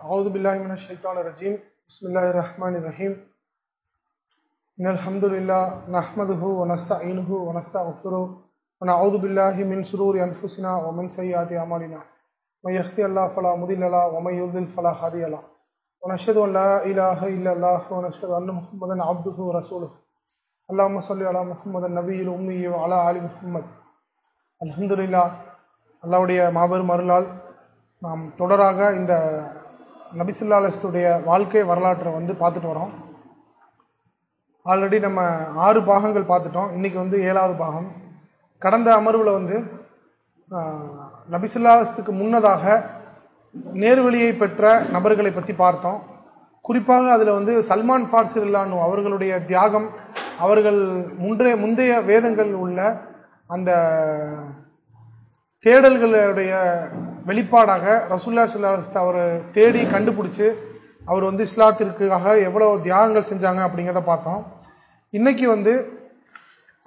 أعوذ بالله من الشيطان الرجيم بسم الله الرحمن الرحيم إن الحمد لله نحمده ونستعينه ونستغفره ونعوذ بالله من شرور أنفسنا ومن سيئات أعمالنا من يهدي الله فلا مضل له ومن يضلل فلا هادي له ونشهد أن لا إله إلا الله ونشهد أن محمدا عبده ورسوله اللهم صل على محمد النبي الأمي وعلى آل محمد الحمد لله அல்லாவுடைய மாபெரும் அருளால் நாம் தொடராக இந்த நபிசுல்லாலஸ்துடைய வாழ்க்கை வரலாற்றை வந்து பார்த்துட்டு வரோம். ஆல்ரெடி நம்ம ஆறு பாகங்கள் பார்த்துட்டோம். இன்னைக்கு வந்து ஏழாவது பாகம். கடந்த அமர்வில் வந்து நபிசுல்லாலஸ்துக்கு முன்னதாக நேர்வழியை பெற்ற நபர்களை பற்றி பார்த்தோம். குறிப்பாக அதில் வந்து சல்மான் ஃபார்சில்லானு அவர்களுடைய தியாகம் அவர்கள் முன்றைய முந்தைய வேதங்கள் உள்ள அந்த தேடல்களுடைய வெளிப்பாடாக ரசுல்லா சுல்லாஸ்த அவரை தேடி கண்டுபிடிச்சு அவர் வந்து இஸ்லாத்திற்காக எவ்வளவு தியாகங்கள் செஞ்சாங்க அப்படிங்கிறத பார்த்தோம். இன்னைக்கு வந்து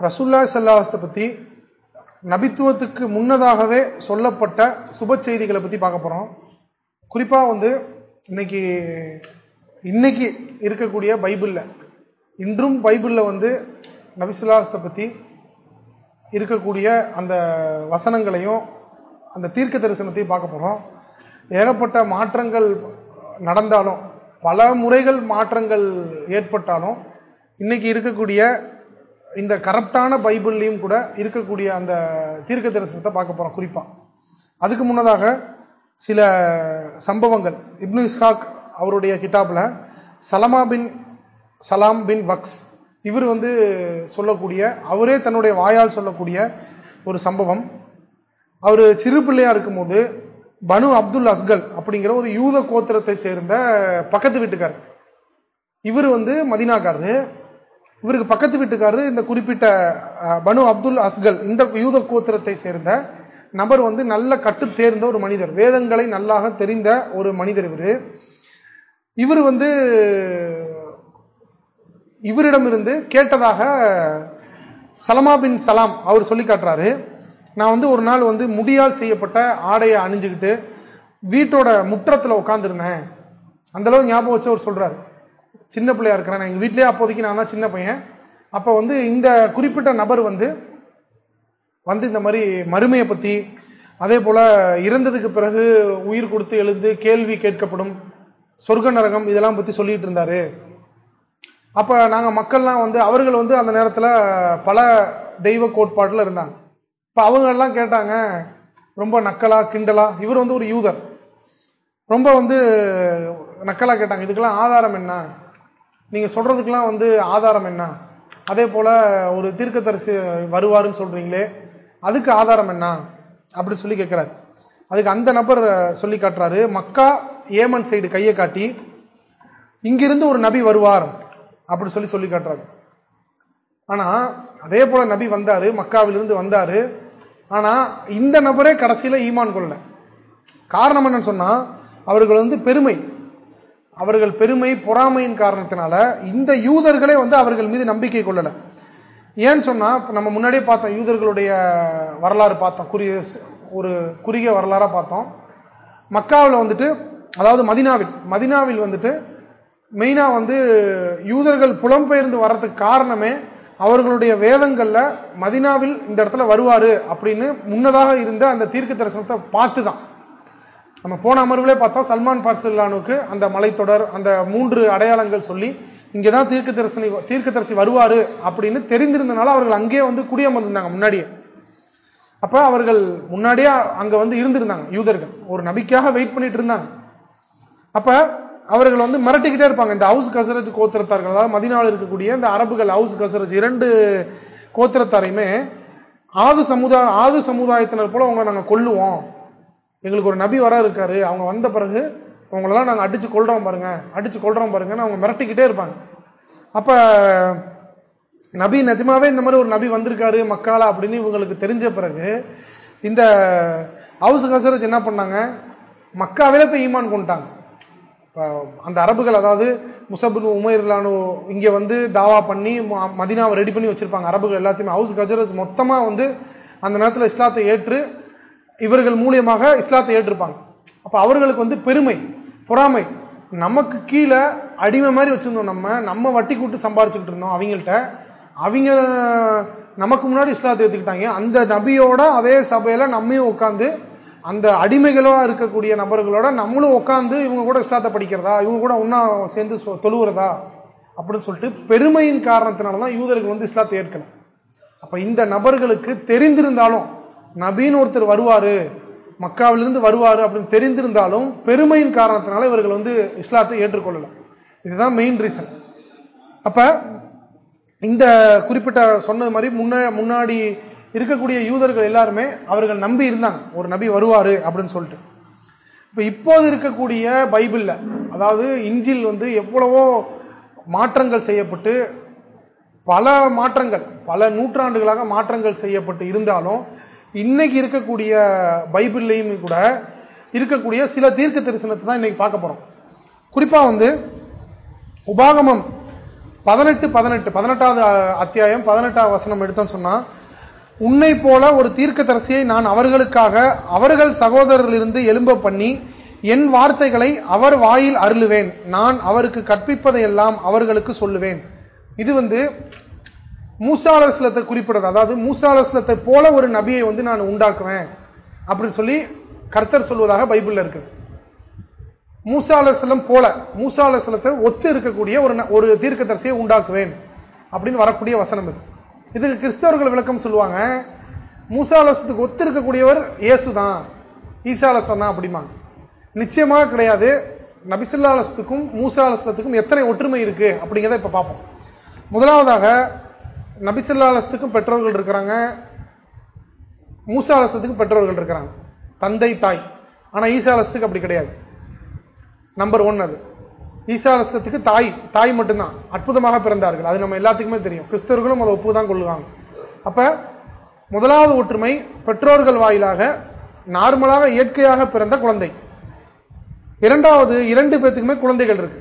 ரசுல்லா சல்லாஹத்தை பத்தி நபித்துவத்துக்கு முன்னதாகவே சொல்லப்பட்ட சுப செய்திகளை பத்தி பார்க்க போறோம். குறிப்பா வந்து இன்னைக்கு இன்னைக்கு இருக்கக்கூடிய பைபிள்ல இன்றும் பைபிள்ல வந்து நபிசுல்லாஸ்தை பத்தி இருக்கக்கூடிய அந்த வசனங்களையும் அந்த தீர்க்க தரிசனத்தையும் பார்க்க போறோம். ஏகப்பட்ட மாற்றங்கள் நடந்தாலும் பல முறைகள் மாற்றங்கள் ஏற்பட்டாலும் இன்னைக்கு இருக்கக்கூடிய இந்த கரப்டான பைபிள்லையும் கூட இருக்கக்கூடிய அந்த தீர்க்க தரிசனத்தை பார்க்க போறோம் குறிப்பா. அதுக்கு முன்னதாக சில சம்பவங்கள். இப்னு இஸ்ஹாக் அவருடைய கிதாப்ல சலமா பின் சலாம் பின் வக்ஸ் இவர் வந்து சொல்லக்கூடிய அவரே தன்னுடைய வாயால் சொல்லக்கூடிய ஒரு சம்பவம். அவர் சிறு பிள்ளையா இருக்கும்போது பனு அப்துல் அஸ்கல் அப்படிங்கிற ஒரு யூத கோத்திரத்தை சேர்ந்த பக்கத்து வீட்டுக்காரர். இவர் வந்து மதினாக்காரரு. இவருக்கு பக்கத்து வீட்டுக்காரரு இந்த குறிப்பிட்ட பனு அப்துல் அஸ்கல் இந்த யூத கோத்திரத்தை சேர்ந்த நபர் வந்து நல்ல கட்டு தேர்ந்த ஒரு மனிதர். வேதங்களை நல்லாக தெரிந்த ஒரு மனிதர் இவர். இவர் வந்து இவரிடமிருந்து கேட்டதாக சலமா பின் சலாம் அவர் சொல்லி காட்டுறாரு. நான் வந்து ஒரு நாள் வந்து முடியால் செய்யப்பட்ட ஆடையை அணிஞ்சுக்கிட்டு வீட்டோட முற்றத்தில் உட்காந்துருந்தேன் அந்தளவு ஞாபகம் வச்சு அவர் சொல்றாரு. சின்ன பிள்ளையா இருக்கிறேன் நான் எங்க வீட்லயே அப்போதைக்கு நான் தான் சின்ன பையன். அப்ப வந்து இந்த குறிப்பிட்ட நபர் வந்து வந்து இந்த மாதிரி மறுமையை பத்தி அதே போல இறந்ததுக்கு பிறகு உயிர் கொடுத்து எழுந்து கேள்வி கேட்கப்படும் சொர்க்க நரகம் இதெல்லாம் பத்தி சொல்லிட்டு இருந்தாரு. அப்ப நாங்க மக்கள்லாம் வந்து அவர்கள் வந்து அந்த நேரத்துல பல தெய்வ கோட்பாட்டுல இருந்தாங்க. இப்ப அவங்க எல்லாம் கேட்டாங்க ரொம்ப நக்கலா கிண்டலா இவர் வந்து ஒரு யூதர். ரொம்ப வந்து நக்கலா கேட்டாங்க இதுக்கெல்லாம் ஆதாரம் என்ன? நீங்க சொல்றதுக்கெல்லாம் வந்து ஆதாரம் என்ன? அதே போல ஒரு தீர்க்கதரிசி வருவாருன்னு சொல்றீங்களே அதுக்கு ஆதாரம் என்ன? அப்படி சொல்லி கேட்கிறாரு அதுக்கு அந்த நபர் சொல்லி காட்டுறாரு மக்கா ஏமன் சைடு கையை காட்டி இங்கிருந்து ஒரு நபி வருவார் அப்படி சொல்லி சொல்லி காட்டுறாரு. ஆனா அதே போல நபி வந்தாரு மக்காவிலிருந்து வந்தாரு ஆனா இந்த நபரே கடைசியில ஈமான் கொள்ள காரணம் என்னன்னு சொன்னா அவர்கள் வந்து பெருமை. அவர்கள் பெருமை பொறாமையின் காரணத்தினால இந்த யூதர்களே வந்து அவர்கள் மீது நம்பிக்கை கொள்ளல. ஏன்னு சொன்னா நம்ம முன்னாடியே பார்த்தோம் யூதர்களுடைய வரலாறு பார்த்தோம். குறுகிய ஒரு குறுகிய வரலாறா பார்த்தோம். மக்காவில் வந்துட்டு அதாவது மதினாவில் மதினாவில் வந்துட்டு மெயினா வந்து யூதர்கள் புலம்பெயர்ந்து வர்றதுக்கு காரணமே அவர்களுடைய வேதங்கள்ல மதினாவில் இந்த இடத்துல வருவாரு அப்படின்னு முன்னதாக இருந்த அந்த தீர்க்க தரிசனத்தை பார்த்து தான் நம்ம போன அமர்வுகளே பார்த்தோம் சல்மான் பார்சல்லானுக்கு அந்த மலைத்தொடர் அந்த மூன்று அடையாளங்கள் சொல்லி இங்கதான் தீர்க்க தரிசனி தீர்க்க தரிசி வருவாரு அப்படின்னு தெரிந்திருந்தனால அவர்கள் அங்கேயே வந்து குடியமர்ந்திருந்தாங்க முன்னாடியே. அப்ப அவர்கள் முன்னாடியே அங்க வந்து இருந்திருந்தாங்க யூதர்கள். ஒரு நபிக்காக வெயிட் பண்ணிட்டு இருந்தாங்க. அப்ப அவர்கள் வந்து மிரட்டிக்கிட்டே இருப்பாங்க. இந்த ஹவுஸ் கசரஜ் கோத்திரத்தார்கள் அதாவது மதினாவில் இருக்கக்கூடிய இந்த அரபுகள் ஹவுஸ் கசரஜ் இரண்டு கோத்திரத்தாரையுமே ஆது சமுதாய ஆது சமுதாயத்தினர் போல அவங்களை நாங்கள் கொல்லுவோம். எங்களுக்கு ஒரு நபி வர இருக்காரு. அவங்க வந்த பிறகு அவங்களெல்லாம் நாங்கள் அடிச்சு கொள்றோம் பாருங்க. அடிச்சு கொள்றோம் பாருங்கன்னு அவங்க மிரட்டிக்கிட்டே இருப்பாங்க. அப்ப நபி நிஜமாவே இந்த மாதிரி ஒரு நபி வந்திருக்காரு மக்காலா அப்படின்னு இவங்களுக்கு தெரிஞ்ச பிறகு இந்த ஹவுஸ் கசரஜ் என்ன பண்ணாங்க? மக்காவில போய் ஈமான் கொண்டுட்டாங்க. அந்த அரபுகள் அதாவது முசபின் உமேர்லானு இங்க வந்து தாவா பண்ணி மதினாவை ரெடி பண்ணி வச்சிருப்பாங்க. அரபுகள் எல்லாத்தையுமே ஹவுஸ் கஜரஸ் மொத்தமா வந்து அந்த நேரத்தில் இஸ்லாத்தை ஏற்று இவர்கள் மூலியமாக இஸ்லாத்தை ஏற்றிருப்பாங்க. அப்ப அவர்களுக்கு வந்து பெருமை பொறாமை. நமக்கு கீழே அடிமை மாதிரி வச்சிருந்தோம் நம்ம நம்ம வட்டி கூட்டு சம்பாரிச்சுக்கிட்டு இருந்தோம் அவங்கள்ட்ட. அவங்க நமக்கு முன்னாடி இஸ்லாத்தை ஏற்றுக்கிட்டாங்க அந்த நபியோட அதே சபையில நம்மையும் உட்காந்து அந்த அடிமைகளா இருக்கக்கூடிய நபர்களோட நம்மளும் உட்காந்து இவங்க கூட இஸ்லாத்தை படிக்கிறதா? இவங்க கூட ஒன்னா சேர்ந்து தொழுவுறதா? அப்படின்னு சொல்லிட்டு பெருமையின் காரணத்தினாலதான் யூதர்கள் வந்து இஸ்லாத்தை ஏற்கணும். அப்ப இந்த நபர்களுக்கு தெரிந்திருந்தாலும் நபீன் ஒருத்தர் வருவாரு மக்காவிலிருந்து வருவாரு அப்படின்னு தெரிந்திருந்தாலும் பெருமையின் காரணத்தினால இவர்கள் வந்து இஸ்லாத்தை ஏற்றுக்கொள்ளல. இதுதான் மெயின் ரீசன் அப்ப இந்த குறிப்பிட்ட சொன்னது மாதிரி முன்னாடி இருக்கக்கூடிய யூதர்கள் எல்லாருமே அவர்கள் நம்பி இருந்தாங்க. ஒரு நபி வருவாரு அப்படின்னு சொல்லிட்டு. இப்ப இப்போது இருக்கக்கூடிய பைபிள்ல அதாவது இஞ்சில் வந்து எவ்வளவோ மாற்றங்கள் செய்யப்பட்டு பல மாற்றங்கள் பல நூற்றாண்டுகளாக மாற்றங்கள் செய்யப்பட்டு இருந்தாலும் இன்னைக்கு இருக்கக்கூடிய பைபிள்லையும் கூட இருக்கக்கூடிய சில தீர்க்க தரிசனத்தை தான் இன்னைக்கு பார்க்க போறோம். குறிப்பா வந்து உபாகமம் பதினெட்டு பதினெட்டு பதினெட்டாவது அத்தியாயம் பதினெட்டாவது வசனம் எடுத்தோம்னு சொன்னா உன்னை போல ஒரு தீர்க்க நான் அவர்களுக்காக அவர்கள் சகோதரரிலிருந்து எழும்ப பண்ணி என் வார்த்தைகளை அவர் வாயில் அருளுவேன். நான் அவருக்கு கற்பிப்பதையெல்லாம் அவர்களுக்கு சொல்லுவேன். இது வந்து மூசாலசலத்தை குறிப்பிடுறது. அதாவது மூசாலசலத்தை போல ஒரு நபியை வந்து நான் உண்டாக்குவேன் அப்படின்னு சொல்லி கர்த்தர் சொல்வதாக பைபிள்ல இருக்குது. மூசாலசலம் போல மூசாலசலத்தை ஒத்து இருக்கக்கூடிய ஒரு ஒரு தீர்க்க உண்டாக்குவேன் அப்படின்னு வரக்கூடிய வசனம் இது. இதுக்கு கிறிஸ்தவர்கள் விளக்கம் சொல்லுவாங்க மூசாலசத்துக்கு ஒத்து இருக்கக்கூடியவர் இயேசு தான் ஈசாலசம் தான் அப்படிமாங்க நிச்சயமாக கிடையாது. நபிசுல்லாலசத்துக்கும் மூசாலசத்துக்கும் எத்தனை ஒற்றுமை இருக்கு அப்படிங்கிறத இப்ப பார்ப்போம். முதலாவதாக நபிசுல்லாலசத்துக்கும் பெற்றோர்கள் இருக்கிறாங்க. மூசாலசத்துக்கும் பெற்றோர்கள் இருக்கிறாங்க. தந்தை தாய். ஆனா ஈசாலசத்துக்கு அப்படி கிடையாது. நம்பர் ஒன் அது. ஈசாலசத்துக்கு தாய் தாய் மட்டும்தான். அற்புதமாக பிறந்தார்கள். அது நம்ம எல்லாத்துக்குமே தெரியும். கிறிஸ்தவர்களும் அதை ஒப்புதான் கொள்ளுவாங்க. அப்ப முதலாவது ஒற்றுமை பெற்றோர்கள் வாயிலாக நார்மலாக இயற்கையாக பிறந்த குழந்தை. இரண்டாவது இரண்டு பேத்துக்குமே குழந்தைகள் இருக்கு.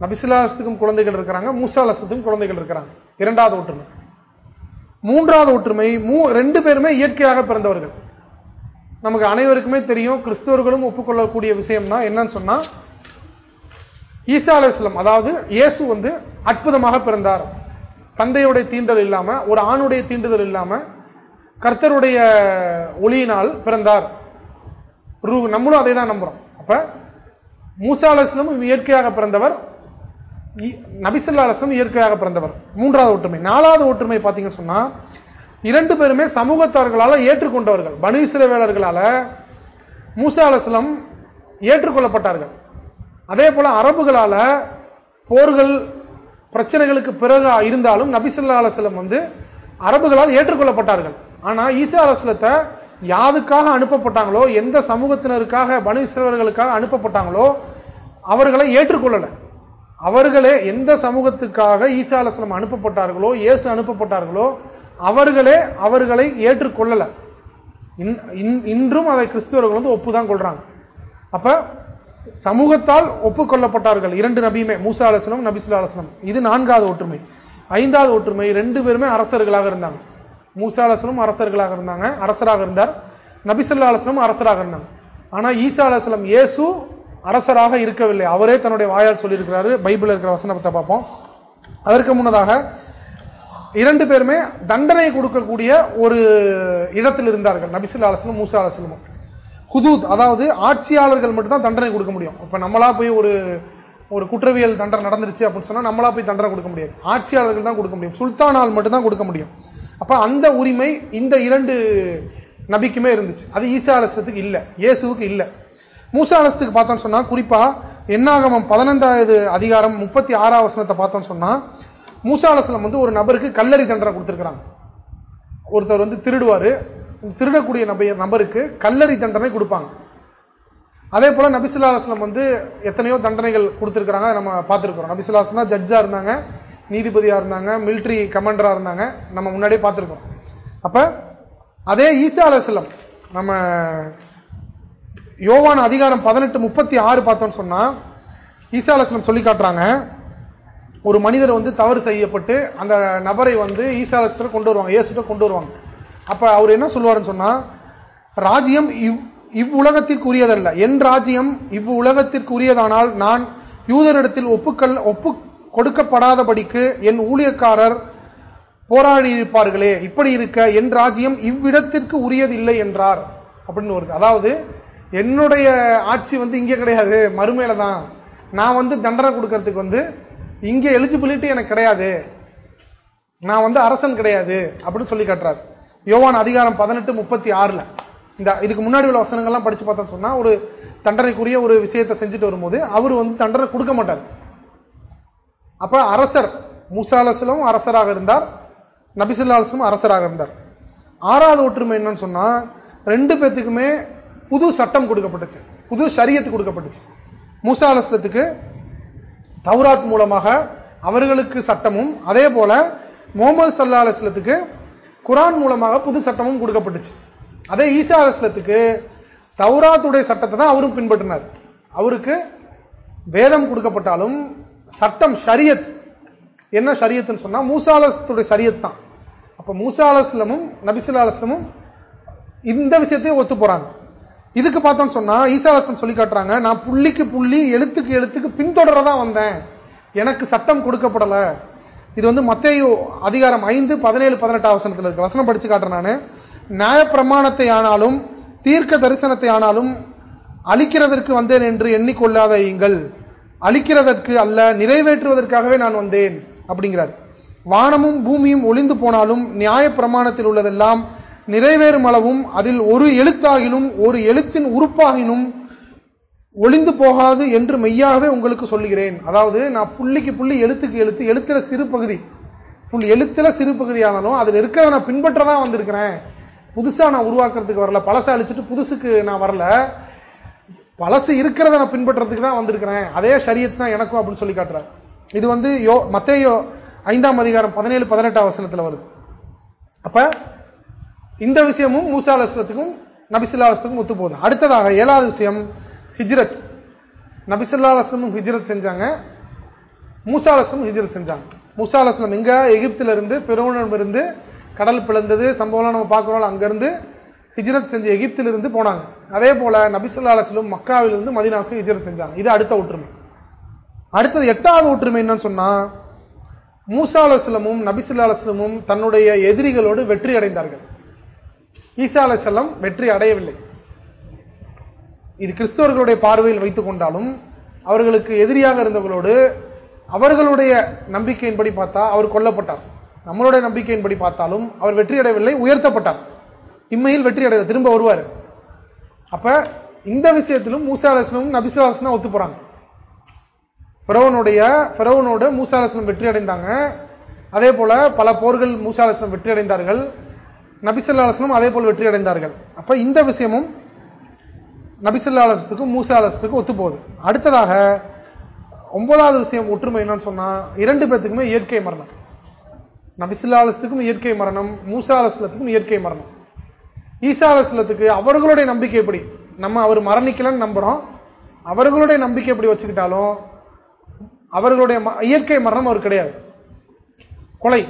நபிசுல்லாசத்துக்கும் குழந்தைகள் இருக்கிறாங்க. மூசாலசத்துக்கும் குழந்தைகள் இருக்கிறாங்க. இரண்டாவது ஒற்றுமை. மூன்றாவது ஒற்றுமை ரெண்டு பேருமே இயற்கையாக பிறந்தவர்கள். நமக்கு அனைவருக்குமே தெரியும் கிறிஸ்தவர்களும் ஒப்புக்கொள்ளக்கூடிய விஷயம் தான் என்னன்னு சொன்னா ஈசா அலுவலம் அதாவது இயேசு வந்து அற்புதமாக பிறந்தார். தந்தையுடைய தீண்டல் இல்லாம ஒரு ஆணுடைய தீண்டுதல் இல்லாம கர்த்தருடைய ஒளியினால் பிறந்தார். நம்மளும் அதை தான் நம்புறோம். அப்ப மூசா அலுவலமும் இயற்கையாக பிறந்தவர் நபிசல்லா அலுவலம் இயற்கையாக பிறந்தவர். மூன்றாவது ஒற்றுமை. நாலாவது ஒற்றுமை பாத்தீங்கன்னு சொன்னா இரண்டு பேருமே சமூகத்தார்களால ஏற்றுக்கொண்டவர்கள். பனு வேளர்களால மூசா அலுவலம் ஏற்றுக்கொள்ளப்பட்டார்கள். அதே போல அரபுகளால போர்கள் பிரச்சனைகளுக்கு பிறகு இருந்தாலும் நபிசுல்லா அலுவலம் வந்து அரபுகளால் ஏற்றுக்கொள்ளப்பட்டார்கள். ஆனா ஈசா அலுவலத்தை யாதுக்காக அனுப்பப்பட்டாங்களோ எந்த சமூகத்தினருக்காக பனீஸ்வரர்களுக்காக அனுப்பப்பட்டாங்களோ அவர்களை ஏற்றுக்கொள்ளல. அவர்களே எந்த சமூகத்துக்காக ஈசா அலுவலம் அனுப்பப்பட்டார்களோ இயேசு அனுப்பப்பட்டார்களோ அவர்களே அவர்களை ஏற்றுக்கொள்ளல. இன்றும் அதை கிறிஸ்துவர்கள் வந்து ஒப்புதான் கொள்றாங்க. அப்ப சமூகத்தால் ஒப்புக்கொள்ளப்பட்டார்கள். இரண்டு நபியுமே மூசா அலசனம் நபிசுல்லா அலசனம் இது நான்காவது ஒற்றுமை. ஐந்தாவது ஒற்றுமை ரெண்டு பேருமே அரசர்களாக இருந்தாங்க. மூசா அலசனம் அரசர்களாக இருந்தாங்க அரசராக இருந்தார். நபிசுல்லா அலசனம் அரசராக இருந்தாங்க. ஆனா ஈசா அலசலம் இயேசு அரசராக இருக்கவில்லை. அவரே தன்னுடைய வாயால் சொல்லியிருக்கிறாரு. பைபிள் இருக்கிற வசனத்தை பார்ப்போம். அதற்கு முன்னதாக இரண்டு பேருமே தண்டனை கொடுக்கக்கூடிய ஒரு இடத்தில் இருந்தார்கள். நபிசுல்லா அலசலும் மூசா அலசலமும் ஹுதூத் அதாவது ஆட்சியாளர்கள் மட்டும் தான் தண்டனை கொடுக்க முடியும். இப்ப நம்மளா போய் ஒரு ஒரு குற்றவியல் தண்டனை நடந்துருச்சு அப்படின்னு சொன்னா நம்மளா போய் தண்டனை கொடுக்க முடியாது. ஆட்சியாளர்கள் தான் கொடுக்க முடியும். சுல்தானால் மட்டும் தான் கொடுக்க முடியும். அப்ப அந்த உரிமை இந்த இரண்டு நபிக்குமே இருந்துச்சு. அது ஈசா அலசத்துக்கு இல்ல. இயேசுக்கு இல்ல. மூசா அலசத்துக்கு பார்த்தோம்னு சொன்னா குறிப்பா என்னாகமம் பதினைந்தாவது அதிகாரம் முப்பத்தி ஆறாம் வசனத்தை பார்த்தோம்னு சொன்னா மூசா அலசலம் வந்து ஒரு நபருக்கு கல்லறி தண்டனை கொடுத்துருக்கிறாங்க. ஒருத்தர் வந்து திருடுவாரு. திருடக்கூடிய நபருக்கு கல்லறி தண்டனை கொடுப்பாங்க. அதே போல நபிசுல்லாஸ்லம் வந்து எத்தனையோ தண்டனைகள் கொடுத்திருக்கிறாங்க நம்ம பார்த்துருக்கிறோம். நபிசுல்லா தான் ஜட்ஜா இருந்தாங்க நீதிபதியா இருந்தாங்க மிலிட்ரி கமாண்டரா இருந்தாங்க நம்ம முன்னாடியே பார்த்துருக்கோம் அப்ப அதே ஈசா அலுவலம் நம்ம யோவான் அதிகாரம் பதினெட்டு முப்பத்தி ஆறு பார்த்தோம்னு சொன்னா ஈசா அலுவலம் சொல்லி காட்டுறாங்க ஒரு மனிதர் வந்து தவறு செய்யப்பட்டு அந்த நபரை வந்து ஈசா அலுவலத்தில் கொண்டு வருவாங்க இயேசுட்ட கொண்டு வருவாங்க. அப்ப அவர் என்ன சொல்லுவாருன்னு சொன்னா ராஜ்யம் இவ்வுலகத்திற்குரியதல்ல. என் ராஜ்யம் இவ்வுலகத்திற்குரியதானால் நான் யூதரிடத்தில் ஒப்புக்கல் ஒப்பு கொடுக்கப்படாதபடிக்கு என் ஊழியக்காரர் போராடி இருப்பார்களே இப்படி இருக்க என் ராஜ்யம் இவ்விடத்திற்கு உரியதில்லை என்றார். அப்படின்னு வருது. அதாவது என்னுடைய ஆட்சி வந்து இங்கே கிடையாது மறுமையில தான். நான் வந்து தண்டனை கொடுக்கறதுக்கு வந்து இங்கே எலிஜிபிலிட்டி எனக்கு கிடையாது. நான் வந்து அரசன் கிடையாது அப்படின்னு சொல்லி காட்டுறார். யோவான் அதிகாரம் பதினெட்டு முப்பத்தி ஆறுல. இந்த இதுக்கு முன்னாடி உள்ள வசனங்கள்லாம் படிச்சு பார்த்தோம்னு சொன்னா ஒரு தண்டனைக்குரிய ஒரு விஷயத்தை செஞ்சுட்டு வரும்போது அவர் வந்து தண்டனை கொடுக்க மாட்டார். அப்ப அரசர் மூசாலசலும் அரசராக இருந்தார் நபிசுல்லாலசலும் அரசராக இருந்தார். ஆறாவது ஒற்றுமை என்னன்னு சொன்னா ரெண்டு பேத்துக்குமே புது சட்டம் கொடுக்கப்பட்டுச்சு. புது சரியத்து கொடுக்கப்பட்டுச்சு. மூசா அலுவலத்துக்கு தௌராத் மூலமாக அவர்களுக்கு சட்டமும் அதே போல முகமது சல்லா அலுவலத்துக்கு குரான் மூலமாக புது சட்டமும் கொடுக்கப்பட்டுச்சு. அதே ஈசா அலுவலத்துக்கு தௌராத்துடைய சட்டத்தை தான் அவரும் பின்பற்றினார். அவருக்கு வேதம் கொடுக்கப்பட்டாலும் சட்டம் ஷரியத். என்ன ஷரியத்துன்னு சொன்னா மூசா சரியத் ஷரியத் தான். அப்ப மூசா அலுவலமும் இந்த விஷயத்தையும் ஒத்து போறாங்க. இதுக்கு பார்த்தோம்னு சொன்னா ஈசாலசன் சொல்லி காட்டுறாங்க நான் புள்ளிக்கு புள்ளி எழுத்துக்கு எழுத்துக்கு பின்தொடரதான் வந்தேன். எனக்கு சட்டம் கொடுக்கப்படலை. இது வந்து மத்திய அதிகாரம் ஐந்து பதினேழு பதினெட்டாம் வசனத்தில் இருக்கு. வசனம் படிச்சு காட்டுறேன் நான். நியாய பிரமாணத்தை ஆனாலும் தீர்க்க தரிசனத்தை ஆனாலும் அழிக்கிறதற்கு வந்தேன் என்று எண்ணிக்கொள்ளாத நீங்கள். அழிக்கிறதற்கு அல்ல நிறைவேற்றுவதற்காகவே நான் வந்தேன் அப்படிங்கிறார். வானமும் பூமியும் ஒளிந்து போனாலும் நியாய பிரமாணத்தில் உள்ளதெல்லாம் நிறைவேறும் அளவும் அதில் ஒரு எழுத்தாகினும் ஒரு எழுத்தின் உறுப்பாகினும் ஒளிந்து போகாது என்று மெய்யாகவே உங்களுக்கு சொல்லுகிறேன். அதாவது நான் புள்ளிக்கு புள்ளி எழுத்துக்கு எழுத்து எழுத்துல சிறு பகுதி. புள்ளி எழுத்துல சிறு பகுதியானாலும் அதில் இருக்கிறத நான் பின்பற்றதான் வந்திருக்கிறேன். புதுசா நான் உருவாக்குறதுக்கு வரல. பழசை அழிச்சிட்டு புதுசுக்கு நான் வரல. பழசு இருக்கிறத நான் பின்பற்றதுக்கு தான் வந்திருக்கிறேன். அதே சரியத்து தான் எனக்கும் அப்படின்னு சொல்லி காட்டுறாரு. இது வந்து யோ மத்தேயோ ஐந்தாம் அதிகாரம் பதினேழு பதினெட்டாம் வசனத்துல வருது. அப்ப இந்த விஷயமும் மூசா அலுவலத்துக்கும் நபிசுல்லா அலுவலத்துக்கும் ஒத்து போகுது அடுத்ததாக ஏழாவது விஷயம் ஹிஜ்ரத். நபிசல்லா அலுவலமும் ஹிஜ்ரத் செஞ்சாங்க. மூசா அலுவலம் ஹிஜ்ரத் செஞ்சாங்க. மூசா அலுவலம் எங்க? எகிப்தில இருந்து பெருவனம் இருந்து கடல் பிளந்தது. சம்பவம்லாம் நம்ம பார்க்கிறோம் அங்கிருந்து ஹிஜ்ரத் செஞ்சு எகிப்திலிருந்து போனாங்க. அதே போல நபிசுல்லா அலுவலம் மக்காவிலிருந்து மதினாவுக்கு ஹிஜ்ரத் செஞ்சாங்க. இது அடுத்த ஒற்றுமை. அடுத்தது எட்டாவது ஒற்றுமை என்னன்னு சொன்னா மூசா அலுவலமும் நபிசுல்லா அலுவலமும் தன்னுடைய எதிரிகளோடு வெற்றி அடைந்தார்கள். ஈசா வெற்றி அடையவில்லை. இது கிறிஸ்தவர்களுடைய பார்வையில் வைத்துக் கொண்டாலும் அவர்களுக்கு எதிரியாக இருந்தவர்களோடு அவர்களுடைய நம்பிக்கையின்படி பார்த்தா அவர் கொல்லப்பட்டார். நம்மளுடைய நம்பிக்கையின்படி பார்த்தாலும் அவர் வெற்றியடையவில்லை உயர்த்தப்பட்டார். இம்மையில் வெற்றி அடைய திரும்ப வருவார். அப்ப இந்த விஷயத்திலும் மூசாலசனும் அலிஸ்லமும் தான் ஒத்து போறாங்க. பிறவனுடைய பிறவனோட மூசாலசனம் வெற்றி அடைந்தாங்க அதே போல பல போர்கள் மூசாலசனம் வெற்றி அடைந்தார்கள் நபிசல்லாசனும் அதே போல் வெற்றி அடைந்தார்கள் அப்ப இந்த விஷயமும் நபிசல்லா அலசத்துக்கும் மூசா அலசத்துக்கும் ஒத்து போகுது அடுத்ததாக ஒன்பதாவது விஷயம் ஒற்றுமை என்னன்னு சொன்னா இரண்டு பேத்துக்குமே இயற்கை மரணம். நபிசுல்லா அலசத்துக்கும் இயற்கை மரணம் மூசா அலசலத்துக்கும் இயற்கை மரணம். ஈசா அலசலத்துக்கு அவர்களுடைய நம்பிக்கை எப்படி? நம்ம அவர் மரணிக்கலன்னு நம்புறோம். அவர்களுடைய நம்பிக்கை எப்படி வச்சுக்கிட்டாலும் அவர்களுடைய இயற்கை மரணம் அவர் கிடையாது. கொலை.